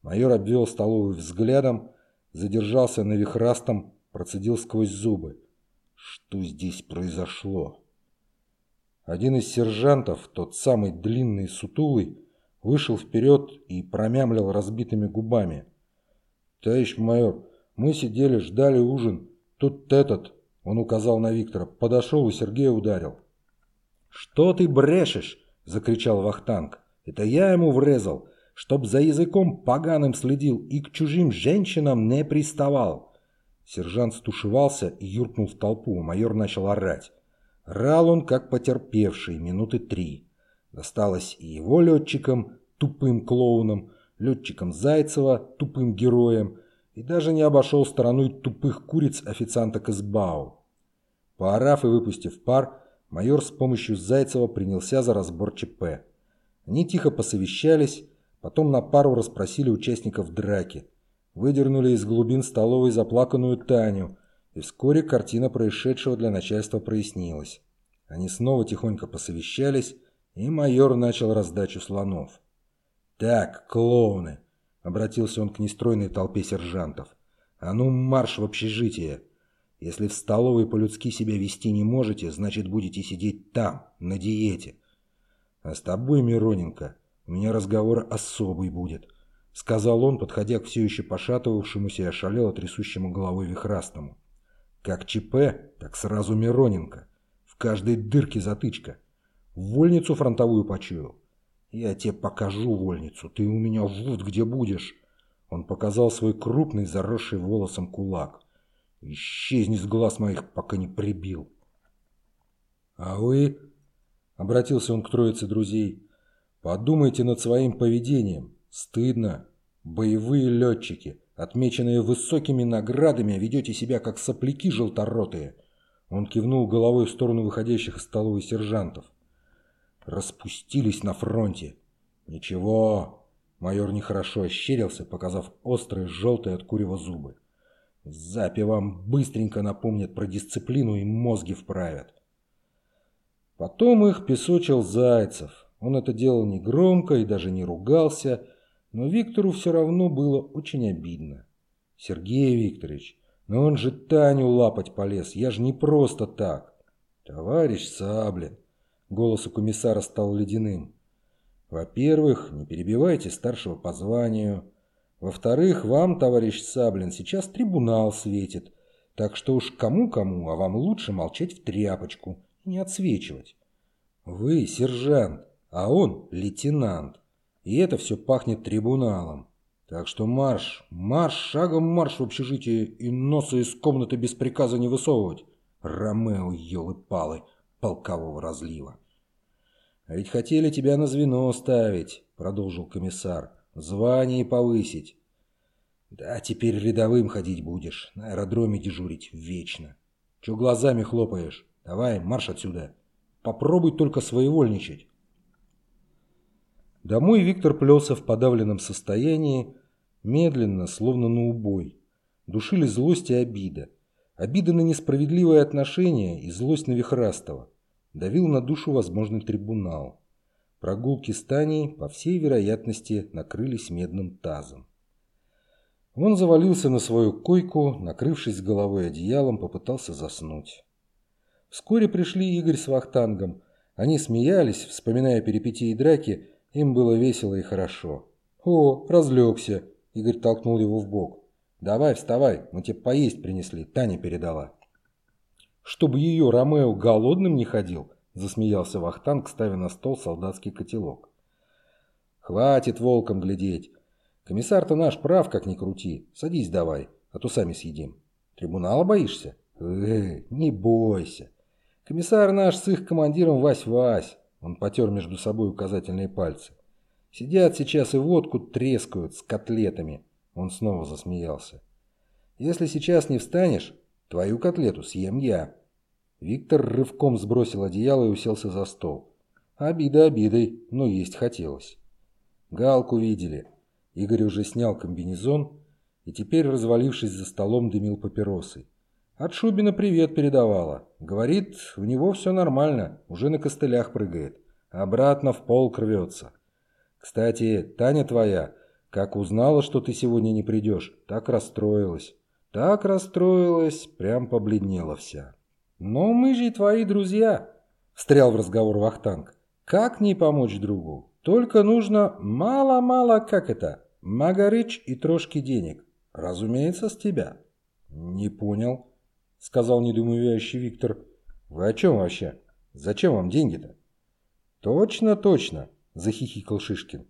Майор обвел столовую взглядом, задержался на вихрастом, процедил сквозь зубы. Что здесь произошло? Один из сержантов, тот самый длинный сутулый, вышел вперед и промямлил разбитыми губами. «Товарищ майор, мы сидели, ждали ужин. Тут этот, он указал на Виктора, подошел и Сергея ударил». «Что ты брешешь?» – закричал Вахтанг. «Это я ему врезал чтоб за языком поганым следил и к чужим женщинам не приставал. Сержант стушевался и юркнул в толпу, майор начал орать. Рал он, как потерпевший, минуты три. Досталось и его летчикам, тупым клоуном, летчикам Зайцева, тупым героем, и даже не обошел стороной тупых куриц официанта Казбау. Поорав и выпустив пар, майор с помощью Зайцева принялся за разбор ЧП. Они тихо посовещались, Потом на пару расспросили участников драки. Выдернули из глубин столовой заплаканную Таню, и вскоре картина происшедшего для начальства прояснилась. Они снова тихонько посовещались, и майор начал раздачу слонов. «Так, клоуны!» — обратился он к нестройной толпе сержантов. «А ну марш в общежитие! Если в столовой по-людски себя вести не можете, значит будете сидеть там, на диете. А с тобой, Мироненко, у меня разговор особый будет», — сказал он, подходя к все еще пошатывавшемуся и ошалело трясущему головой вихрастому. «Как ЧП, так сразу Мироненко. В каждой дырке затычка. Вольницу фронтовую почуял. Я тебе покажу вольницу, ты у меня вот где будешь». Он показал свой крупный, заросший волосом кулак. «Исчезни с глаз моих, пока не прибил». «А вы?» — обратился он к троице друзей. Подумайте над своим поведением. Стыдно. Боевые летчики, отмеченные высокими наградами, ведете себя как сопляки желторотые. Он кивнул головой в сторону выходящих из столовой сержантов. Распустились на фронте. Ничего. Майор нехорошо ощерился, показав острые желтые от курева зубы. Запи вам быстренько напомнят про дисциплину и мозги вправят. Потом их песочил Зайцев. Он это делал не громко и даже не ругался, но Виктору все равно было очень обидно. «Сергей Викторович, но он же Таню лапать полез, я же не просто так». «Товарищ Саблин», — голос у комиссара стал ледяным. «Во-первых, не перебивайте старшего по званию. Во-вторых, вам, товарищ Саблин, сейчас трибунал светит, так что уж кому-кому, а вам лучше молчать в тряпочку и не отсвечивать. Вы сержант, а он лейтенант. И это все пахнет трибуналом. Так что марш, марш, шагом марш в общежитие и носа из комнаты без приказа не высовывать. Ромео, елы-палы, полкового разлива. «А ведь хотели тебя на звено ставить», — продолжил комиссар. «Звание повысить». «Да, теперь рядовым ходить будешь, на аэродроме дежурить вечно. Че глазами хлопаешь? Давай, марш отсюда. Попробуй только своевольничать». Домой Виктор плелся в подавленном состоянии, медленно, словно на убой. Душили злость и обида. Обида на несправедливое отношение и злость на Вихрастова. Давил на душу возможный трибунал. Прогулки с Таней, по всей вероятности, накрылись медным тазом. Он завалился на свою койку, накрывшись головой одеялом, попытался заснуть. Вскоре пришли Игорь с Вахтангом. Они смеялись, вспоминая перипетии драки, им было весело и хорошо. «О, разлегся!» – Игорь толкнул его в бок. «Давай, вставай, мы тебе поесть принесли, Таня передала». «Чтобы ее Ромео голодным не ходил?» – засмеялся Вахтанг, ставя на стол солдатский котелок. «Хватит волком глядеть. Комиссар-то наш прав, как ни крути. Садись давай, а то сами съедим. Трибунала боишься? Э, не бойся. Комиссар наш с их командиром Вась-Вась. Он потер между собой указательные пальцы. Сидят сейчас и водку трескают с котлетами. Он снова засмеялся. Если сейчас не встанешь, твою котлету съем я. Виктор рывком сбросил одеяло и уселся за стол. Обида обидой, но есть хотелось. Галку видели. Игорь уже снял комбинезон и теперь, развалившись за столом, дымил папиросой. От Шубина привет передавала. Говорит, у него все нормально, уже на костылях прыгает. Обратно в пол рвется. Кстати, Таня твоя, как узнала, что ты сегодня не придешь, так расстроилась. Так расстроилась, прям побледнела вся. Но мы же твои друзья, встрял в разговор Вахтанг. Как не помочь другу? Только нужно мало-мало, как это, магарыч и трошки денег. Разумеется, с тебя. Не понял сказал недоумевающий Виктор. «Вы о чем вообще? Зачем вам деньги-то?» «Точно, точно!» – захихикал Шишкин.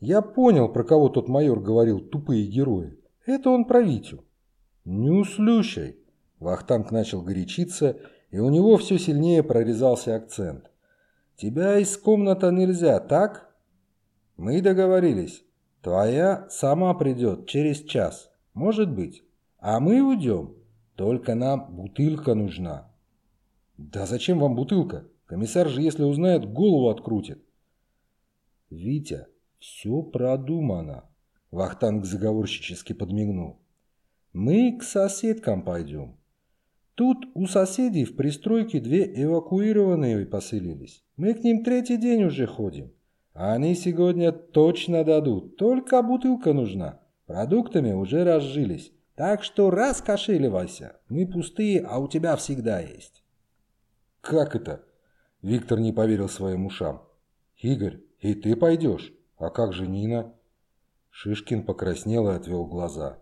«Я понял, про кого тот майор говорил «тупые герои». Это он про Витю». «Не услющай!» Вахтанг начал горячиться, и у него все сильнее прорезался акцент. «Тебя из комната нельзя, так?» «Мы договорились. Твоя сама придет через час, может быть. А мы уйдем только нам бутылка нужна. Да зачем вам бутылка? Комиссар же, если узнает, голову открутит. Витя, все продумано. Вахтанг заговорщически подмигнул. Мы к соседкам пойдем. Тут у соседей в пристройке две эвакуированные поселились. Мы к ним третий день уже ходим. Они сегодня точно дадут, только бутылка нужна. Продуктами уже разжились. Так что раскошеливайся. Мы пустые, а у тебя всегда есть. Как это? Виктор не поверил своим ушам. Игорь, и ты пойдешь? А как же Нина? Шишкин покраснел и отвел глаза.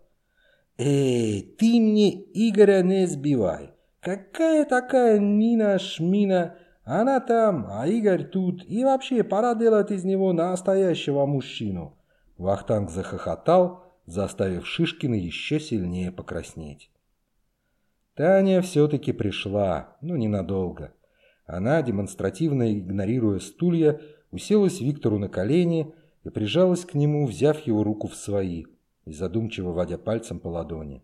Эй, ты мне Игоря не сбивай. Какая такая Нина Шмина? Она там, а Игорь тут. И вообще, пора делать из него настоящего мужчину. Вахтанг захохотал заставив Шишкина еще сильнее покраснеть. Таня все-таки пришла, но ненадолго. Она, демонстративно игнорируя стулья, уселась Виктору на колени и прижалась к нему, взяв его руку в свои и задумчиво водя пальцем по ладони.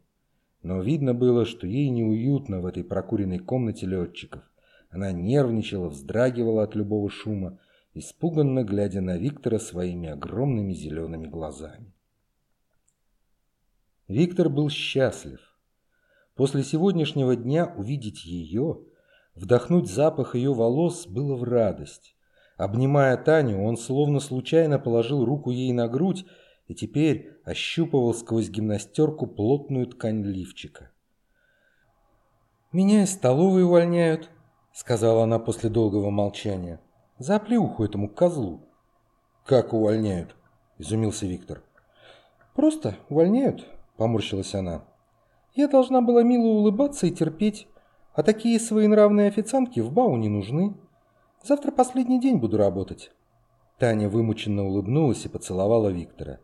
Но видно было, что ей неуютно в этой прокуренной комнате летчиков. Она нервничала, вздрагивала от любого шума, испуганно глядя на Виктора своими огромными зелеными глазами. Виктор был счастлив. После сегодняшнего дня увидеть ее, вдохнуть запах ее волос было в радость. Обнимая Таню, он словно случайно положил руку ей на грудь и теперь ощупывал сквозь гимнастерку плотную ткань лифчика. «Меня из столовой увольняют», — сказала она после долгого молчания. «За плюху этому козлу». «Как увольняют?» — изумился Виктор. «Просто увольняют», — поморщилась она. «Я должна была мило улыбаться и терпеть, а такие своенравные официантки в Бау не нужны. Завтра последний день буду работать». Таня вымученно улыбнулась и поцеловала Виктора.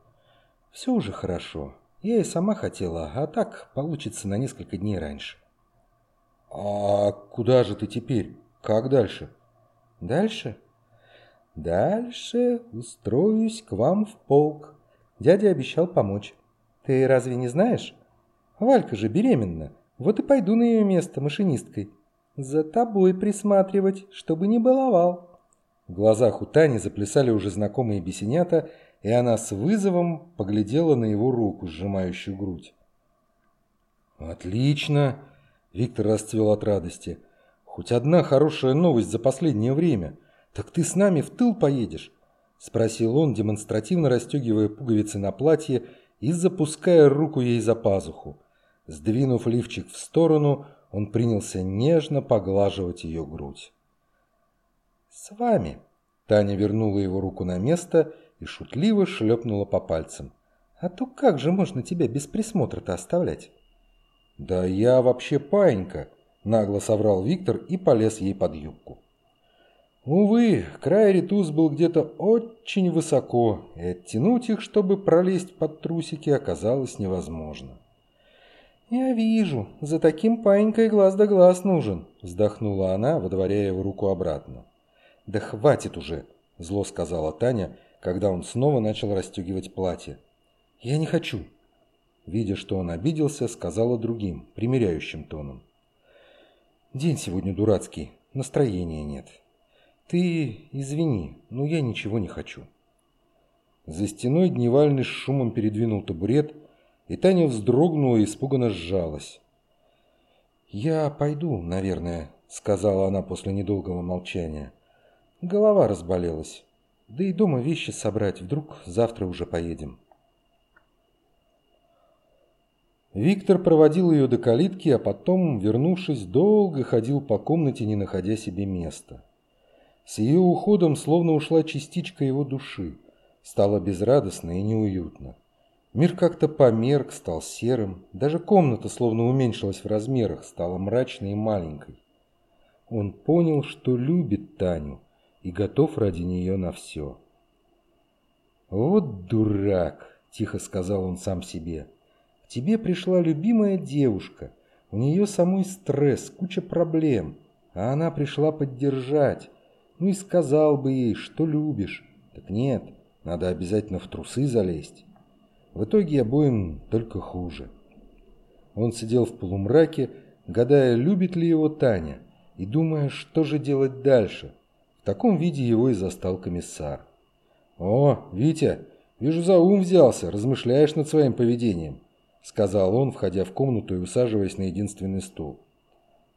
«Все уже хорошо. Я и сама хотела, а так получится на несколько дней раньше». «А куда же ты теперь? Как дальше?» «Дальше?» «Дальше устроюсь к вам в полк. Дядя обещал помочь. Ты разве не знаешь? Валька же беременна. Вот и пойду на ее место машинисткой. За тобой присматривать, чтобы не баловал». В глазах у Тани заплясали уже знакомые бесенята, и она с вызовом поглядела на его руку, сжимающую грудь. «Отлично!» Виктор расцвел от радости. «Хоть одна хорошая новость за последнее время. Так ты с нами в тыл поедешь?» Спросил он, демонстративно расстегивая пуговицы на платье и запуская руку ей за пазуху. Сдвинув лифчик в сторону, он принялся нежно поглаживать ее грудь. «С вами!» Таня вернула его руку на место шутливо шлепнула по пальцам. «А то как же можно тебя без присмотра-то оставлять?» «Да я вообще паинька», – нагло соврал Виктор и полез ей под юбку. Увы, край ритус был где-то очень высоко, и оттянуть их, чтобы пролезть под трусики, оказалось невозможно. «Я вижу, за таким паинькой глаз да глаз нужен», – вздохнула она, водворяя его руку обратно. «Да хватит уже», – зло сказала Таня, когда он снова начал расстегивать платье. «Я не хочу». Видя, что он обиделся, сказала другим, примиряющим тоном. «День сегодня дурацкий, настроения нет. Ты извини, но я ничего не хочу». За стеной Дневальный с шумом передвинул табурет, и Таня вздрогнула и испуганно сжалась. «Я пойду, наверное», — сказала она после недолгого молчания. «Голова разболелась. Да и дома вещи собрать, вдруг завтра уже поедем». Виктор проводил ее до калитки, а потом, вернувшись, долго ходил по комнате, не находя себе места. С ее уходом словно ушла частичка его души. Стало безрадостно и неуютно. Мир как-то померк, стал серым. Даже комната словно уменьшилась в размерах, стала мрачной и маленькой. Он понял, что любит Таню и готов ради нее на все. «Вот дурак!» – тихо сказал он сам себе – тебе пришла любимая девушка. У нее самой стресс, куча проблем. А она пришла поддержать. Ну и сказал бы ей, что любишь. Так нет, надо обязательно в трусы залезть. В итоге обоим только хуже. Он сидел в полумраке, гадая, любит ли его Таня, и думая, что же делать дальше. Таком виде его и застал комиссар. «О, Витя, вижу, за ум взялся, размышляешь над своим поведением». – сказал он, входя в комнату и усаживаясь на единственный стул.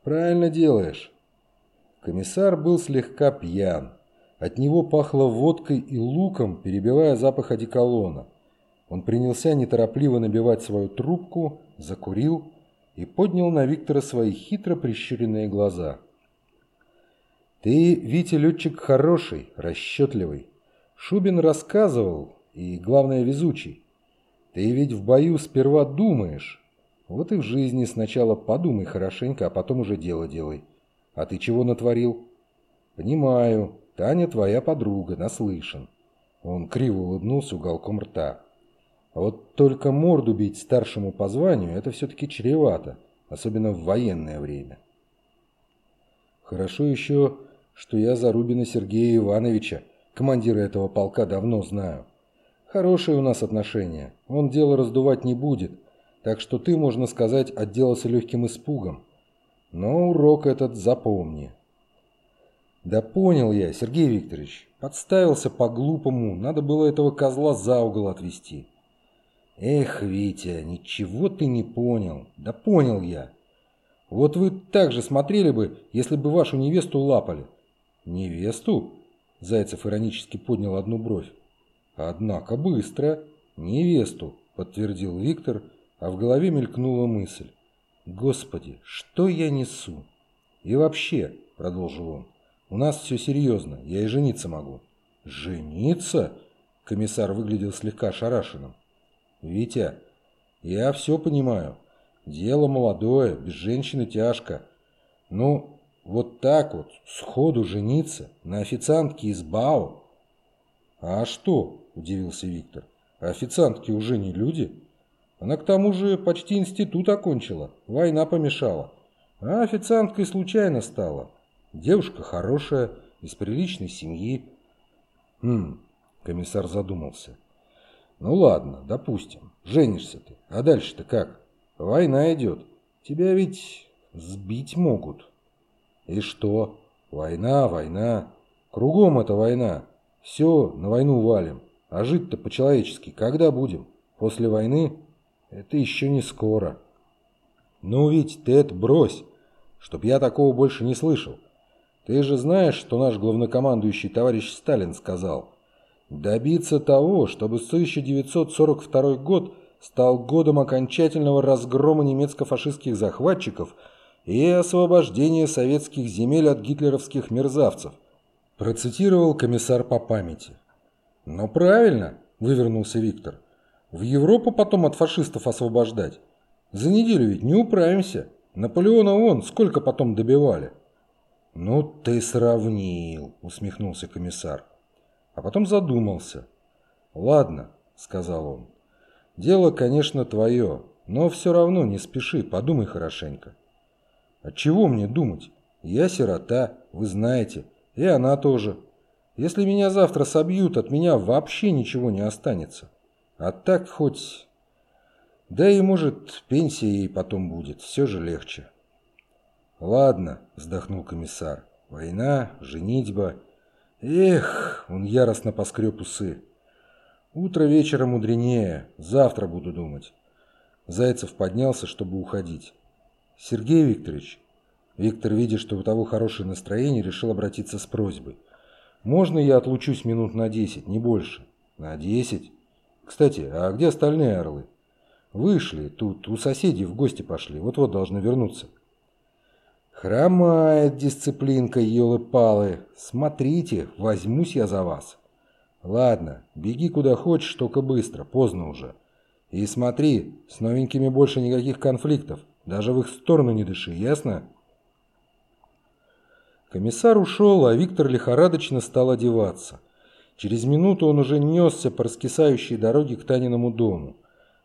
«Правильно делаешь». Комиссар был слегка пьян. От него пахло водкой и луком, перебивая запах одеколона. Он принялся неторопливо набивать свою трубку, закурил и поднял на Виктора свои хитро прищуренные глаза. «Ты, Витя, летчик хороший, расчетливый. Шубин рассказывал, и, главное, везучий. Ты ведь в бою сперва думаешь. Вот и в жизни сначала подумай хорошенько, а потом уже дело делай. А ты чего натворил? Понимаю, Таня твоя подруга, наслышан. Он криво улыбнулся уголком рта. Вот только морду бить старшему по званию – это все-таки чревато, особенно в военное время. Хорошо еще, что я за Рубина Сергея Ивановича, Командира этого полка давно знаю. Хорошие у нас отношения. Он дело раздувать не будет. Так что ты, можно сказать, отделался легким испугом. Но урок этот запомни. Да понял я, Сергей Викторович. Подставился по-глупому. Надо было этого козла за угол отвести. Эх, Витя, ничего ты не понял. Да понял я. Вот вы так же смотрели бы, если бы вашу невесту лапали. Невесту? Зайцев иронически поднял одну бровь. Однако быстро. Невесту, подтвердил Виктор, а в голове мелькнула мысль. Господи, что я несу? И вообще, продолжил он, у нас все серьезно, я и жениться могу. Жениться? Комиссар выглядел слегка ошарашенным. Витя, я все понимаю. Дело молодое, без женщины тяжко. Ну, вот так вот, сходу жениться на официантке из БАО. А что? Удивился Виктор. Официантки уже не люди? Она к тому же почти институт окончила. Война помешала. А официанткой случайно стала. Девушка хорошая, из приличной семьи. Хм, комиссар задумался. Ну ладно, допустим, женишься ты. А дальше-то как? Война идет. Тебя ведь сбить могут. И что? Война, война. Кругом это война. Все, на войну валим. А жить-то по-человечески когда будем? После войны? Это еще не скоро. Ну ведь ты это брось, чтоб я такого больше не слышал. Ты же знаешь, что наш главнокомандующий товарищ Сталин сказал. Добиться того, чтобы 1942 год стал годом окончательного разгрома немецко-фашистских захватчиков и освобождения советских земель от гитлеровских мерзавцев, процитировал комиссар по памяти. «Но правильно», – вывернулся Виктор, – «в Европу потом от фашистов освобождать. За неделю ведь не управимся. Наполеона вон сколько потом добивали». «Ну ты сравнил», – усмехнулся комиссар. А потом задумался. «Ладно», – сказал он, – «дело, конечно, твое, но все равно не спеши, подумай хорошенько». «А чего мне думать? Я сирота, вы знаете, и она тоже. Если меня завтра собьют, от меня вообще ничего не останется. А так хоть... Да и, может, пенсия ей потом будет, все же легче». «Ладно», – вздохнул комиссар. «Война, женитьба. Эх!» – он яростно поскреб усы. «Утро вечера мудренее. Завтра буду думать». Зайцев поднялся, чтобы уходить. «Сергей Викторович». Виктор, видя, что у того хорошее настроение, решил обратиться с просьбой. «Можно я отлучусь минут на десять, не больше?» «На десять? Кстати, а где остальные орлы?» «Вышли. Тут у соседей в гости пошли. Вот-вот должны вернуться». Хромает дисциплинка, елы-палы. Смотрите, возьмусь я за вас. Ладно, беги куда хочешь, только быстро, поздно уже. И смотри, с новенькими больше никаких конфликтов. Даже в их сторону не дыши, ясно? Комиссар ушел, а Виктор лихорадочно стал одеваться. Через минуту он уже несся по раскисающей дороге к Таниному дому.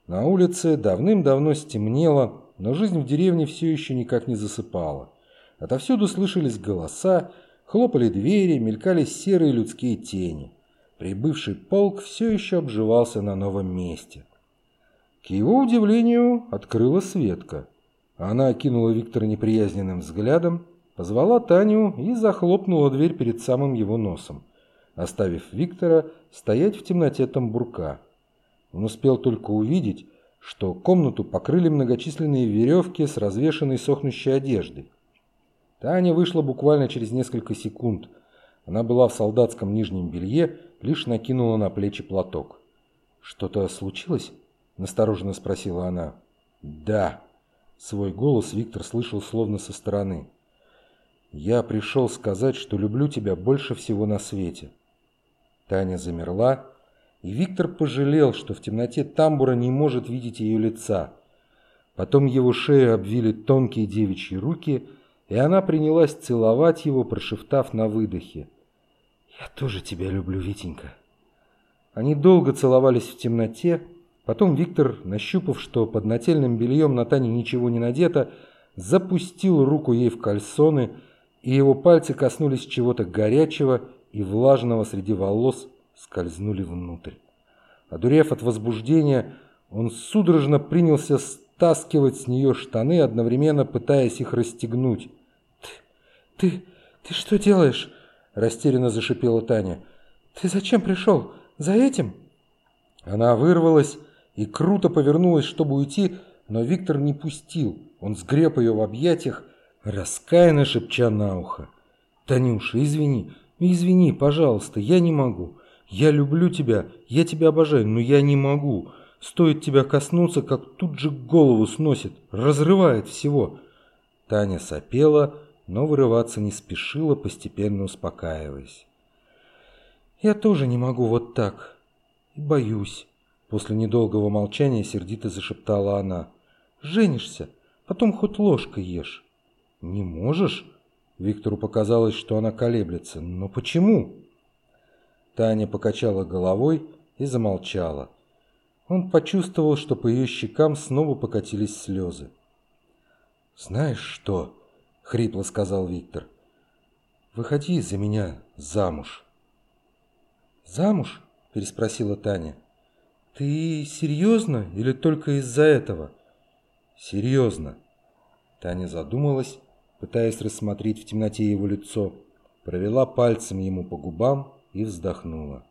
На улице давным-давно стемнело, но жизнь в деревне все еще никак не засыпала. Отовсюду слышались голоса, хлопали двери, мелькали серые людские тени. Прибывший полк все еще обживался на новом месте. К его удивлению открыла Светка. Она окинула Виктора неприязненным взглядом, позвала Таню и захлопнула дверь перед самым его носом, оставив Виктора стоять в темноте тамбурка. Он успел только увидеть, что комнату покрыли многочисленные веревки с развешанной сохнущей одеждой. Таня вышла буквально через несколько секунд. Она была в солдатском нижнем белье, лишь накинула на плечи платок. «Что-то случилось?» – настороженно спросила она. «Да». Свой голос Виктор слышал словно со стороны. «Я пришел сказать, что люблю тебя больше всего на свете». Таня замерла, и Виктор пожалел, что в темноте тамбура не может видеть ее лица. Потом его шею обвили тонкие девичьи руки – и она принялась целовать его, прошептав на выдохе. «Я тоже тебя люблю, Витенька». Они долго целовались в темноте, потом Виктор, нащупав, что под нательным бельем на Тане ничего не надето, запустил руку ей в кальсоны, и его пальцы коснулись чего-то горячего и влажного среди волос скользнули внутрь. Одурев от возбуждения, он судорожно принялся стаскивать с нее штаны, одновременно пытаясь их расстегнуть. «Ты... ты... ты что делаешь?» – растерянно зашипела Таня. «Ты зачем пришел? За этим?» Она вырвалась и круто повернулась, чтобы уйти, но Виктор не пустил. Он сгреб ее в объятиях, раскаянно шепча на ухо. «Танюша, извини, извини, пожалуйста, я не могу. Я люблю тебя, я тебя обожаю, но я не могу. Стоит тебя коснуться, как тут же голову сносит, разрывает всего». Таня сопела, но вырываться не спешила, постепенно успокаиваясь. «Я тоже не могу вот так. Боюсь». После недолгого молчания сердито зашептала она. «Женишься, потом хоть ложкой ешь». «Не можешь?» Виктору показалось, что она колеблется. «Но почему?» Таня покачала головой и замолчала. Он почувствовал, что по ее щекам снова покатились слезы. «Знаешь что?» — хрипло сказал Виктор. «Выходи за меня замуж». «Замуж?» — переспросила Таня. «Ты серьезно или только из-за этого?» «Серьезно». Таня задумалась, пытаясь рассмотреть в темноте его лицо, провела пальцем ему по губам и вздохнула.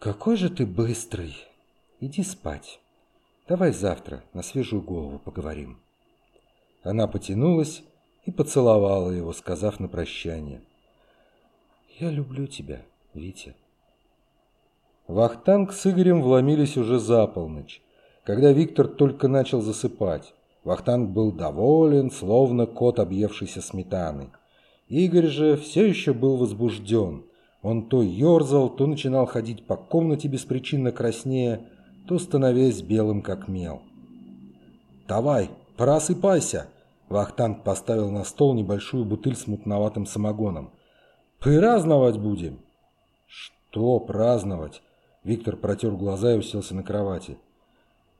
«Какой же ты быстрый! Иди спать. Давай завтра на свежую голову поговорим». Она потянулась и поцеловала его, сказав на прощание. «Я люблю тебя, Витя». Вахтанг с Игорем вломились уже за полночь, когда Виктор только начал засыпать. Вахтанг был доволен, словно кот, объевшийся сметаной. Игорь же все еще был возбужден. Он то ерзал, то начинал ходить по комнате беспричинно краснее, то становясь белым как мел. «Давай, просыпайся!» Вахтанг поставил на стол небольшую бутыль с мутноватым самогоном. «Праздновать будем!» «Что праздновать?» Виктор протер глаза и уселся на кровати.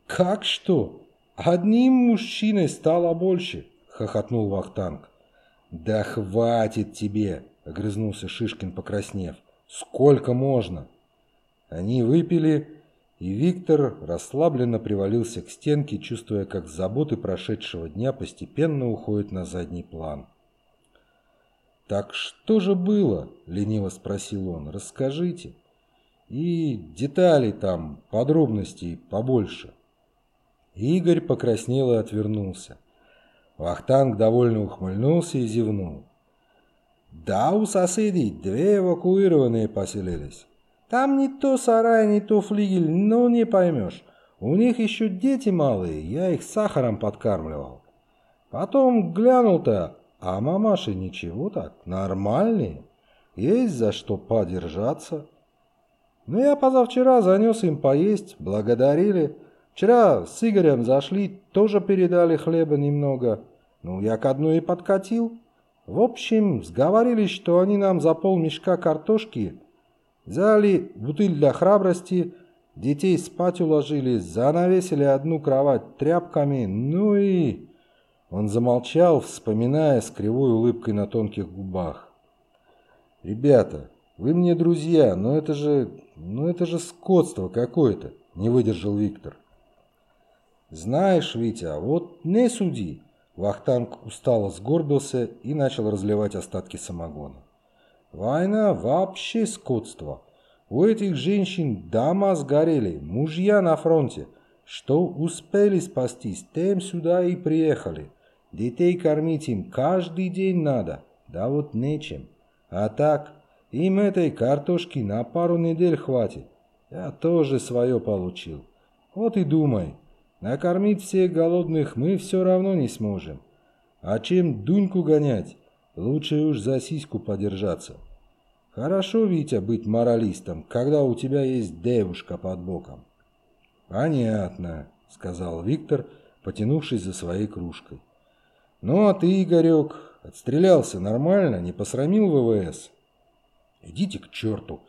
«Как что? Одним мужчиной стало больше!» — хохотнул Вахтанг. «Да хватит тебе!» — огрызнулся Шишкин, покраснев. «Сколько можно?» Они выпили, и Виктор расслабленно привалился к стенке, чувствуя, как заботы прошедшего дня постепенно уходят на задний план. «Так что же было?» — лениво спросил он. «Расскажите». И деталей там, подробностей побольше. Игорь покраснел и отвернулся. Вахтанг довольно ухмыльнулся и зевнул. Да, у соседей две эвакуированные поселились. Там не то сарай, не то флигель, но не поймешь. У них еще дети малые, я их сахаром подкармливал. Потом глянул-то, а мамаши ничего так, нормальные. Есть за что подержаться. Ну, я позавчера занес им поесть, благодарили. Вчера с Игорем зашли, тоже передали хлеба немного. Ну, я к одной и подкатил. В общем, сговорились, что они нам за пол мешка картошки взяли бутыль для храбрости, детей спать уложили, занавесили одну кровать тряпками, ну и... Он замолчал, вспоминая с кривой улыбкой на тонких губах. «Ребята, вы мне друзья, но это же... ну это же скотство какое-то, не выдержал Виктор. Знаешь, Витя, вот не суди. Вахтанг устало сгорбился и начал разливать остатки самогона. Война вообще скотство. У этих женщин дома сгорели, мужья на фронте. Что успели спастись, тем сюда и приехали. Детей кормить им каждый день надо, да вот нечем. А так, им этой картошки на пару недель хватит. Я тоже свое получил. Вот и думай, накормить всех голодных мы все равно не сможем. А чем Дуньку гонять, лучше уж за сиську подержаться. Хорошо, Витя, быть моралистом, когда у тебя есть девушка под боком. Понятно, сказал Виктор, потянувшись за своей кружкой. Ну а ты, Игорек, отстрелялся нормально, не посрамил ВВС? «Идите к черту!»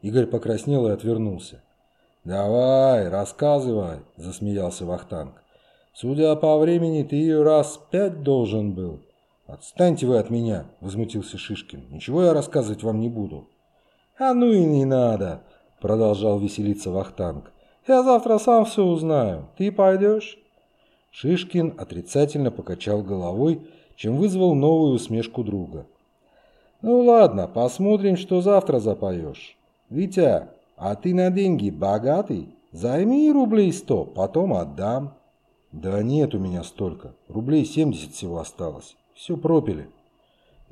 Игорь покраснел и отвернулся. «Давай, рассказывай!» – засмеялся Вахтанг. «Судя по времени, ты ее раз пять должен был. «Отстаньте вы от меня!» – возмутился Шишкин. «Ничего я рассказывать вам не буду». «А ну и не надо!» – продолжал веселиться Вахтанг. «Я завтра сам все узнаю. Ты пойдешь?» Шишкин отрицательно покачал головой, чем вызвал новую усмешку друга. «Ну ладно, посмотрим, что завтра запоешь. Витя, а ты на деньги богатый? Займи рублей сто, потом отдам». «Да нет у меня столько. Рублей семьдесят всего осталось. Все пропили».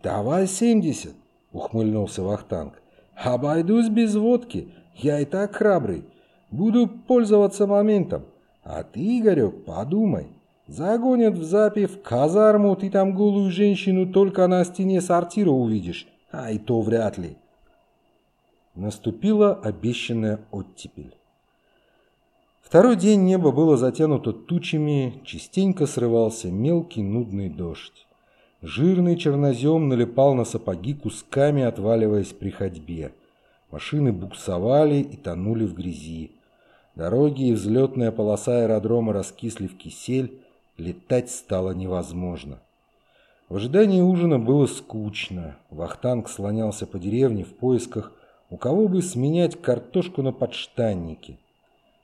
«Давай семьдесят», — ухмыльнулся Вахтанг. «Обойдусь без водки. Я и так храбрый. Буду пользоваться моментом. А ты, Игорек, подумай. Загонят в запи в казарму, ты там голую женщину только на стене сортира увидишь. А и то вряд ли». Наступила обещанная оттепель. Второй день небо было затянуто тучами, частенько срывался мелкий нудный дождь. Жирный чернозем налипал на сапоги кусками, отваливаясь при ходьбе. Машины буксовали и тонули в грязи. Дороги и взлетная полоса аэродрома раскисли в кисель, летать стало невозможно. В ожидании ужина было скучно. Вахтанг слонялся по деревне в поисках, у кого бы сменять картошку на подштанники –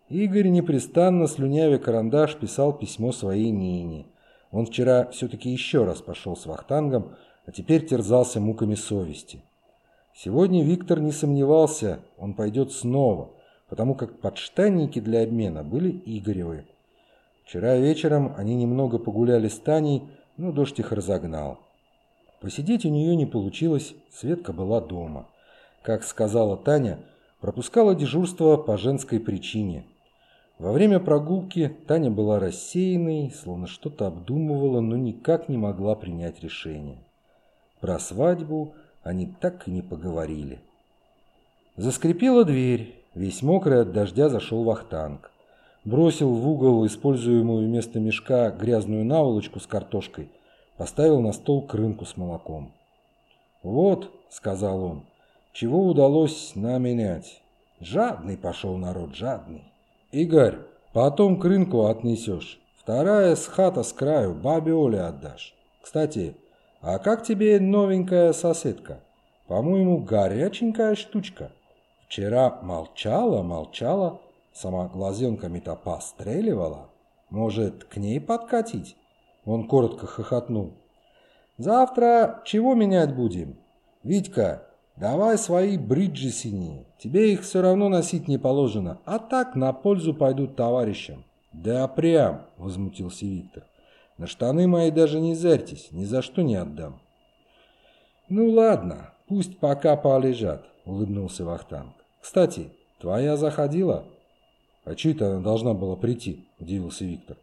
Игорь непрестанно, слюнявя карандаш, писал письмо своей Нине. Он вчера все-таки еще раз пошел с Вахтангом, а теперь терзался муками совести. Сегодня Виктор не сомневался, он пойдет снова, потому как подштанники для обмена были Игоревы. Вчера вечером они немного погуляли с Таней, но дождь их разогнал. Посидеть у нее не получилось, Светка была дома. Как сказала Таня, пропускала дежурство по женской причине – во время прогулки Таня была рассеянной, словно что-то обдумывала, но никак не могла принять решение. Про свадьбу они так и не поговорили. Заскрипела дверь. Весь мокрый от дождя зашел Вахтанг. Бросил в угол используемую вместо мешка грязную наволочку с картошкой, поставил на стол крынку с молоком. «Вот», — сказал он, — «чего удалось наменять. Жадный пошел народ, жадный». Игорь, потом к рынку отнесешь. Вторая с хата с краю, бабе Оле отдашь. Кстати, а как тебе новенькая соседка? По-моему, горяченькая штучка. Вчера молчала, молчала, сама глазенками-то постреливала. Может, к ней подкатить? Он коротко хохотнул. Завтра чего менять будем? Витька, Давай свои бриджи синие. Тебе их все равно носить не положено. А так на пользу пойдут товарищам. Да прям, возмутился Виктор. На штаны мои даже не зертесь, ни за что не отдам. Ну ладно, пусть пока полежат, улыбнулся Вахтанг. Кстати, твоя заходила? А чьи-то она должна была прийти, удивился Виктор.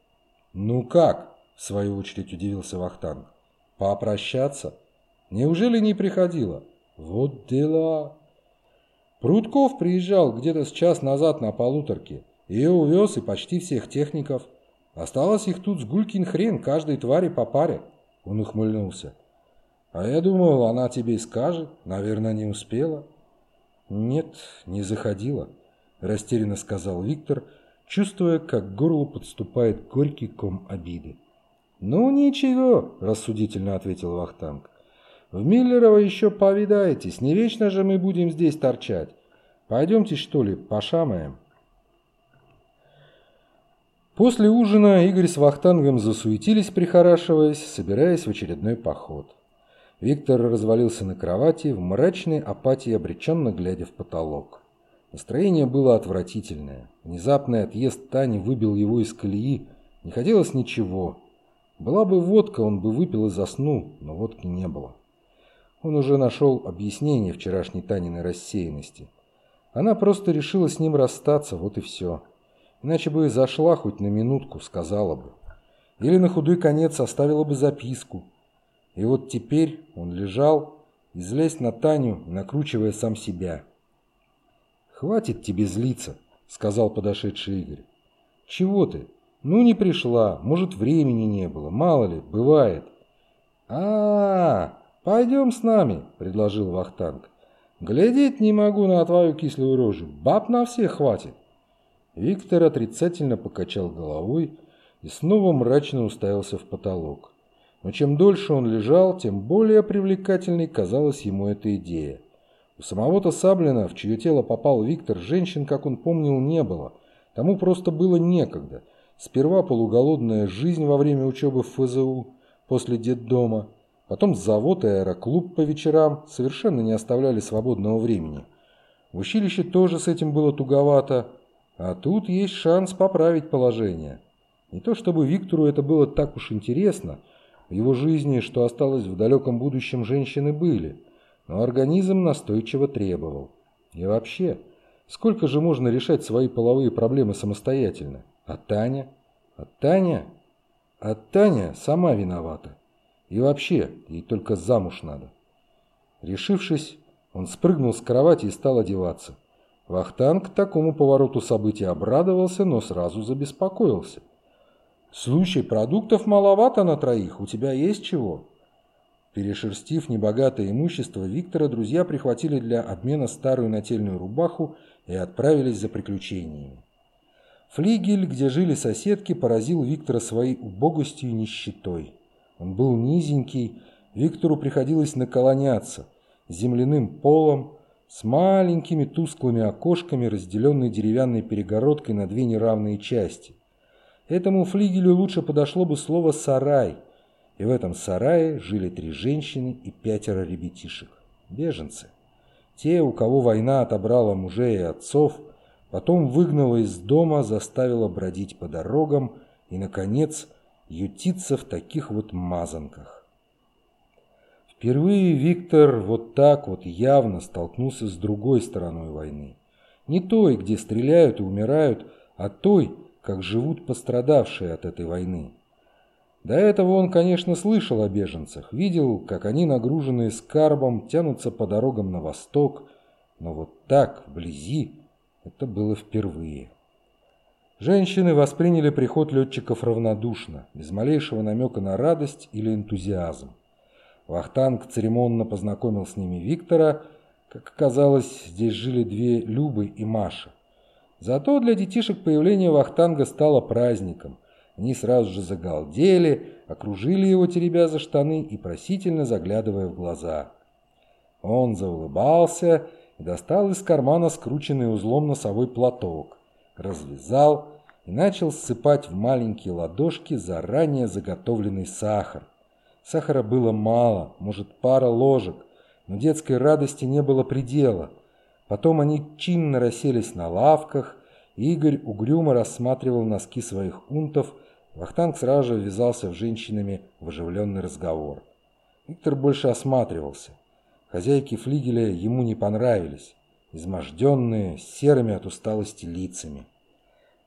Ну как? В свою очередь удивился Вахтанг. Попрощаться? Неужели не приходила? Вот дела. Прудков приезжал где-то с час назад на полуторке. Ее увез и почти всех техников. Осталось их тут с гулькин хрен, каждой твари по паре. Он ухмыльнулся. А я думал, она тебе скажет. Наверное, не успела. Нет, не заходила, растерянно сказал Виктор, чувствуя, как к горлу подступает горький ком обиды. «Ну ничего», – рассудительно ответил Вахтанг. В Миллерово еще повидаетесь, не вечно же мы будем здесь торчать. Пойдемте, что ли, пошамаем. После ужина Игорь с Вахтангом засуетились, прихорашиваясь, собираясь в очередной поход. Виктор развалился на кровати, в мрачной апатии обреченно глядя в потолок. Настроение было отвратительное. Внезапный отъезд Тани выбил его из колеи. Не хотелось ничего. Была бы водка, он бы выпил и заснул, но водки не было. Он уже нашел объяснение вчерашней Таниной рассеянности. Она просто решила с ним расстаться, вот и все. Иначе бы зашла хоть на минутку, сказала бы. Или на худой конец оставила бы записку. И вот теперь он лежал, излясь на Таню, накручивая сам себя. «Хватит тебе злиться», — сказал подошедший Игорь. «Чего ты? Ну, не пришла, может, времени не было, мало ли, бывает». «А-а-а!» «Пойдем с нами», — предложил Вахтанг. «Глядеть не могу на твою кислую рожу. Баб на всех хватит». Виктор отрицательно покачал головой и снова мрачно уставился в потолок. Но чем дольше он лежал, тем более привлекательной казалась ему эта идея. У самого-то Саблина, в чье тело попал Виктор, женщин, как он помнил, не было. Тому просто было некогда. Сперва полуголодная жизнь во время учебы в ФЗУ, после детдома, потом завод и аэроклуб по вечерам совершенно не оставляли свободного времени. В училище тоже с этим было туговато, а тут есть шанс поправить положение. Не то чтобы Виктору это было так уж интересно, в его жизни, что осталось в далеком будущем, женщины были, но организм настойчиво требовал. И вообще, сколько же можно решать свои половые проблемы самостоятельно? А Таня? А Таня? А Таня сама виновата. И вообще, ей только замуж надо. Решившись, он спрыгнул с кровати и стал одеваться. Вахтанг такому повороту событий обрадовался, но сразу забеспокоился. «Слушай, продуктов маловато на троих, у тебя есть чего?» Перешерстив небогатое имущество Виктора, друзья прихватили для обмена старую нательную рубаху и отправились за приключениями. Флигель, где жили соседки, поразил Виктора своей убогостью и нищетой. Он был низенький, Виктору приходилось наколоняться, земляным полом, с маленькими тусклыми окошками, разделенной деревянной перегородкой на две неравные части. Этому флигелю лучше подошло бы слово «сарай», и в этом сарае жили три женщины и пятеро ребятишек, беженцы. Те, у кого война отобрала мужей и отцов, потом выгнала из дома, заставила бродить по дорогам и, наконец, ютиться в таких вот мазанках. Впервые Виктор вот так вот явно столкнулся с другой стороной войны. Не той, где стреляют и умирают, а той, как живут пострадавшие от этой войны. До этого он, конечно, слышал о беженцах, видел, как они, нагруженные скарбом, тянутся по дорогам на восток, но вот так, вблизи, это было впервые. Женщины восприняли приход летчиков равнодушно, без малейшего намека на радость или энтузиазм. Вахтанг церемонно познакомил с ними Виктора. Как оказалось, здесь жили две Любы и Маша. Зато для детишек появление Вахтанга стало праздником. Они сразу же загалдели, окружили его, теребя за штаны и просительно заглядывая в глаза. Он заулыбался и достал из кармана скрученный узлом носовой платок, развязал и начал ссыпать в маленькие ладошки заранее заготовленный сахар. Сахара было мало, может пара ложек, но детской радости не было предела – Потом они чинно расселись на лавках, и Игорь угрюмо рассматривал носки своих унтов, Вахтанг сразу же ввязался в женщинами в оживленный разговор. Виктор больше осматривался. Хозяйки флигеля ему не понравились, изможденные, серыми от усталости лицами.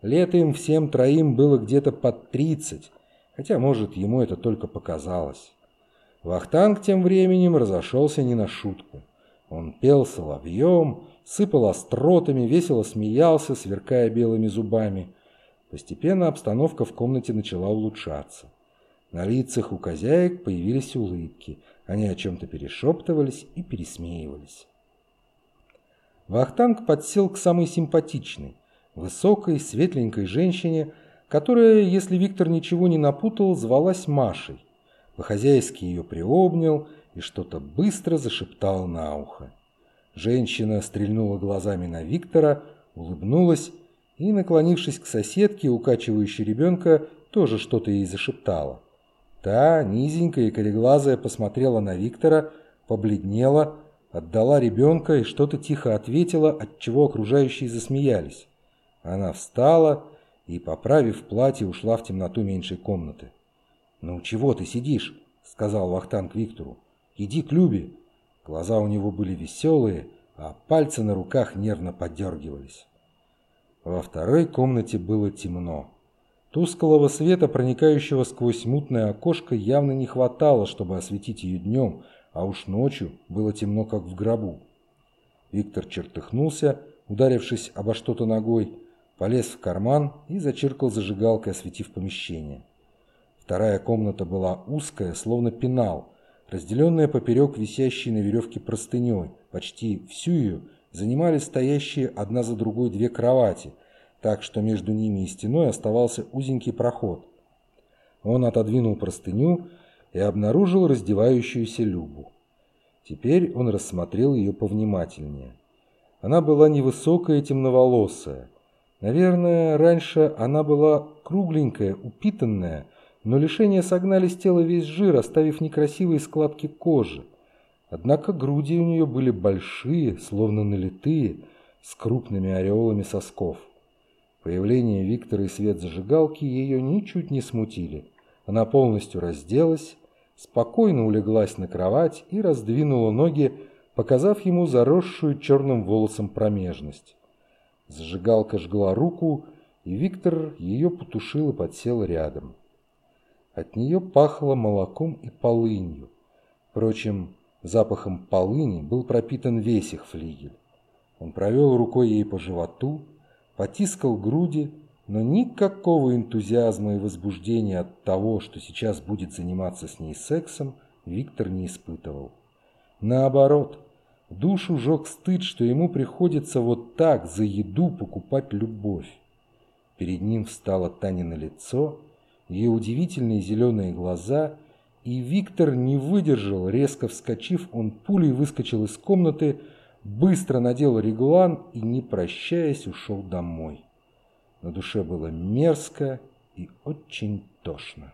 Лет им всем троим было где-то под тридцать, хотя, может, ему это только показалось. Вахтанг тем временем разошелся не на шутку. Он пел соловьем, сыпал остротами, весело смеялся, сверкая белыми зубами. Постепенно обстановка в комнате начала улучшаться. На лицах у хозяек появились улыбки. Они о чем-то перешептывались и пересмеивались. Вахтанг подсел к самой симпатичной, высокой, светленькой женщине, которая, если Виктор ничего не напутал, звалась Машей. По-хозяйски ее приобнял и что-то быстро зашептал на ухо. Женщина стрельнула глазами на Виктора, улыбнулась и, наклонившись к соседке, укачивающей ребенка, тоже что-то ей зашептала. Та, низенькая и кореглазая, посмотрела на Виктора, побледнела, отдала ребенка и что-то тихо ответила, от чего окружающие засмеялись. Она встала и, поправив платье, ушла в темноту меньшей комнаты. «Ну чего ты сидишь?» — сказал Вахтанг Виктору. Иди к Любе». Глаза у него были веселые, а пальцы на руках нервно подергивались. Во второй комнате было темно. Тусклого света, проникающего сквозь мутное окошко, явно не хватало, чтобы осветить ее днем, а уж ночью было темно, как в гробу. Виктор чертыхнулся, ударившись обо что-то ногой, полез в карман и зачиркал зажигалкой, осветив помещение. Вторая комната была узкая, словно пенал, разделенная поперек висящей на веревке простыней. Почти всю ее занимали стоящие одна за другой две кровати, так что между ними и стеной оставался узенький проход. Он отодвинул простыню и обнаружил раздевающуюся Любу. Теперь он рассмотрел ее повнимательнее. Она была невысокая и темноволосая. Наверное, раньше она была кругленькая, упитанная, но лишения согнали с тела весь жир, оставив некрасивые складки кожи. Однако груди у нее были большие, словно налитые, с крупными ореолами сосков. Появление Виктора и свет зажигалки ее ничуть не смутили. Она полностью разделась, спокойно улеглась на кровать и раздвинула ноги, показав ему заросшую черным волосом промежность. Зажигалка жгла руку, и Виктор ее потушил и подсел рядом. От нее пахло молоком и полынью. Впрочем, запахом полыни был пропитан весь их флигель. Он провел рукой ей по животу, потискал груди, но никакого энтузиазма и возбуждения от того, что сейчас будет заниматься с ней сексом, Виктор не испытывал. Наоборот, душу жег стыд, что ему приходится вот так за еду покупать любовь. Перед ним встало Танино лицо, ее удивительные зеленые глаза, и Виктор не выдержал, резко вскочив, он пулей выскочил из комнаты, быстро надел реглан и, не прощаясь, ушел домой. На душе было мерзко и очень тошно.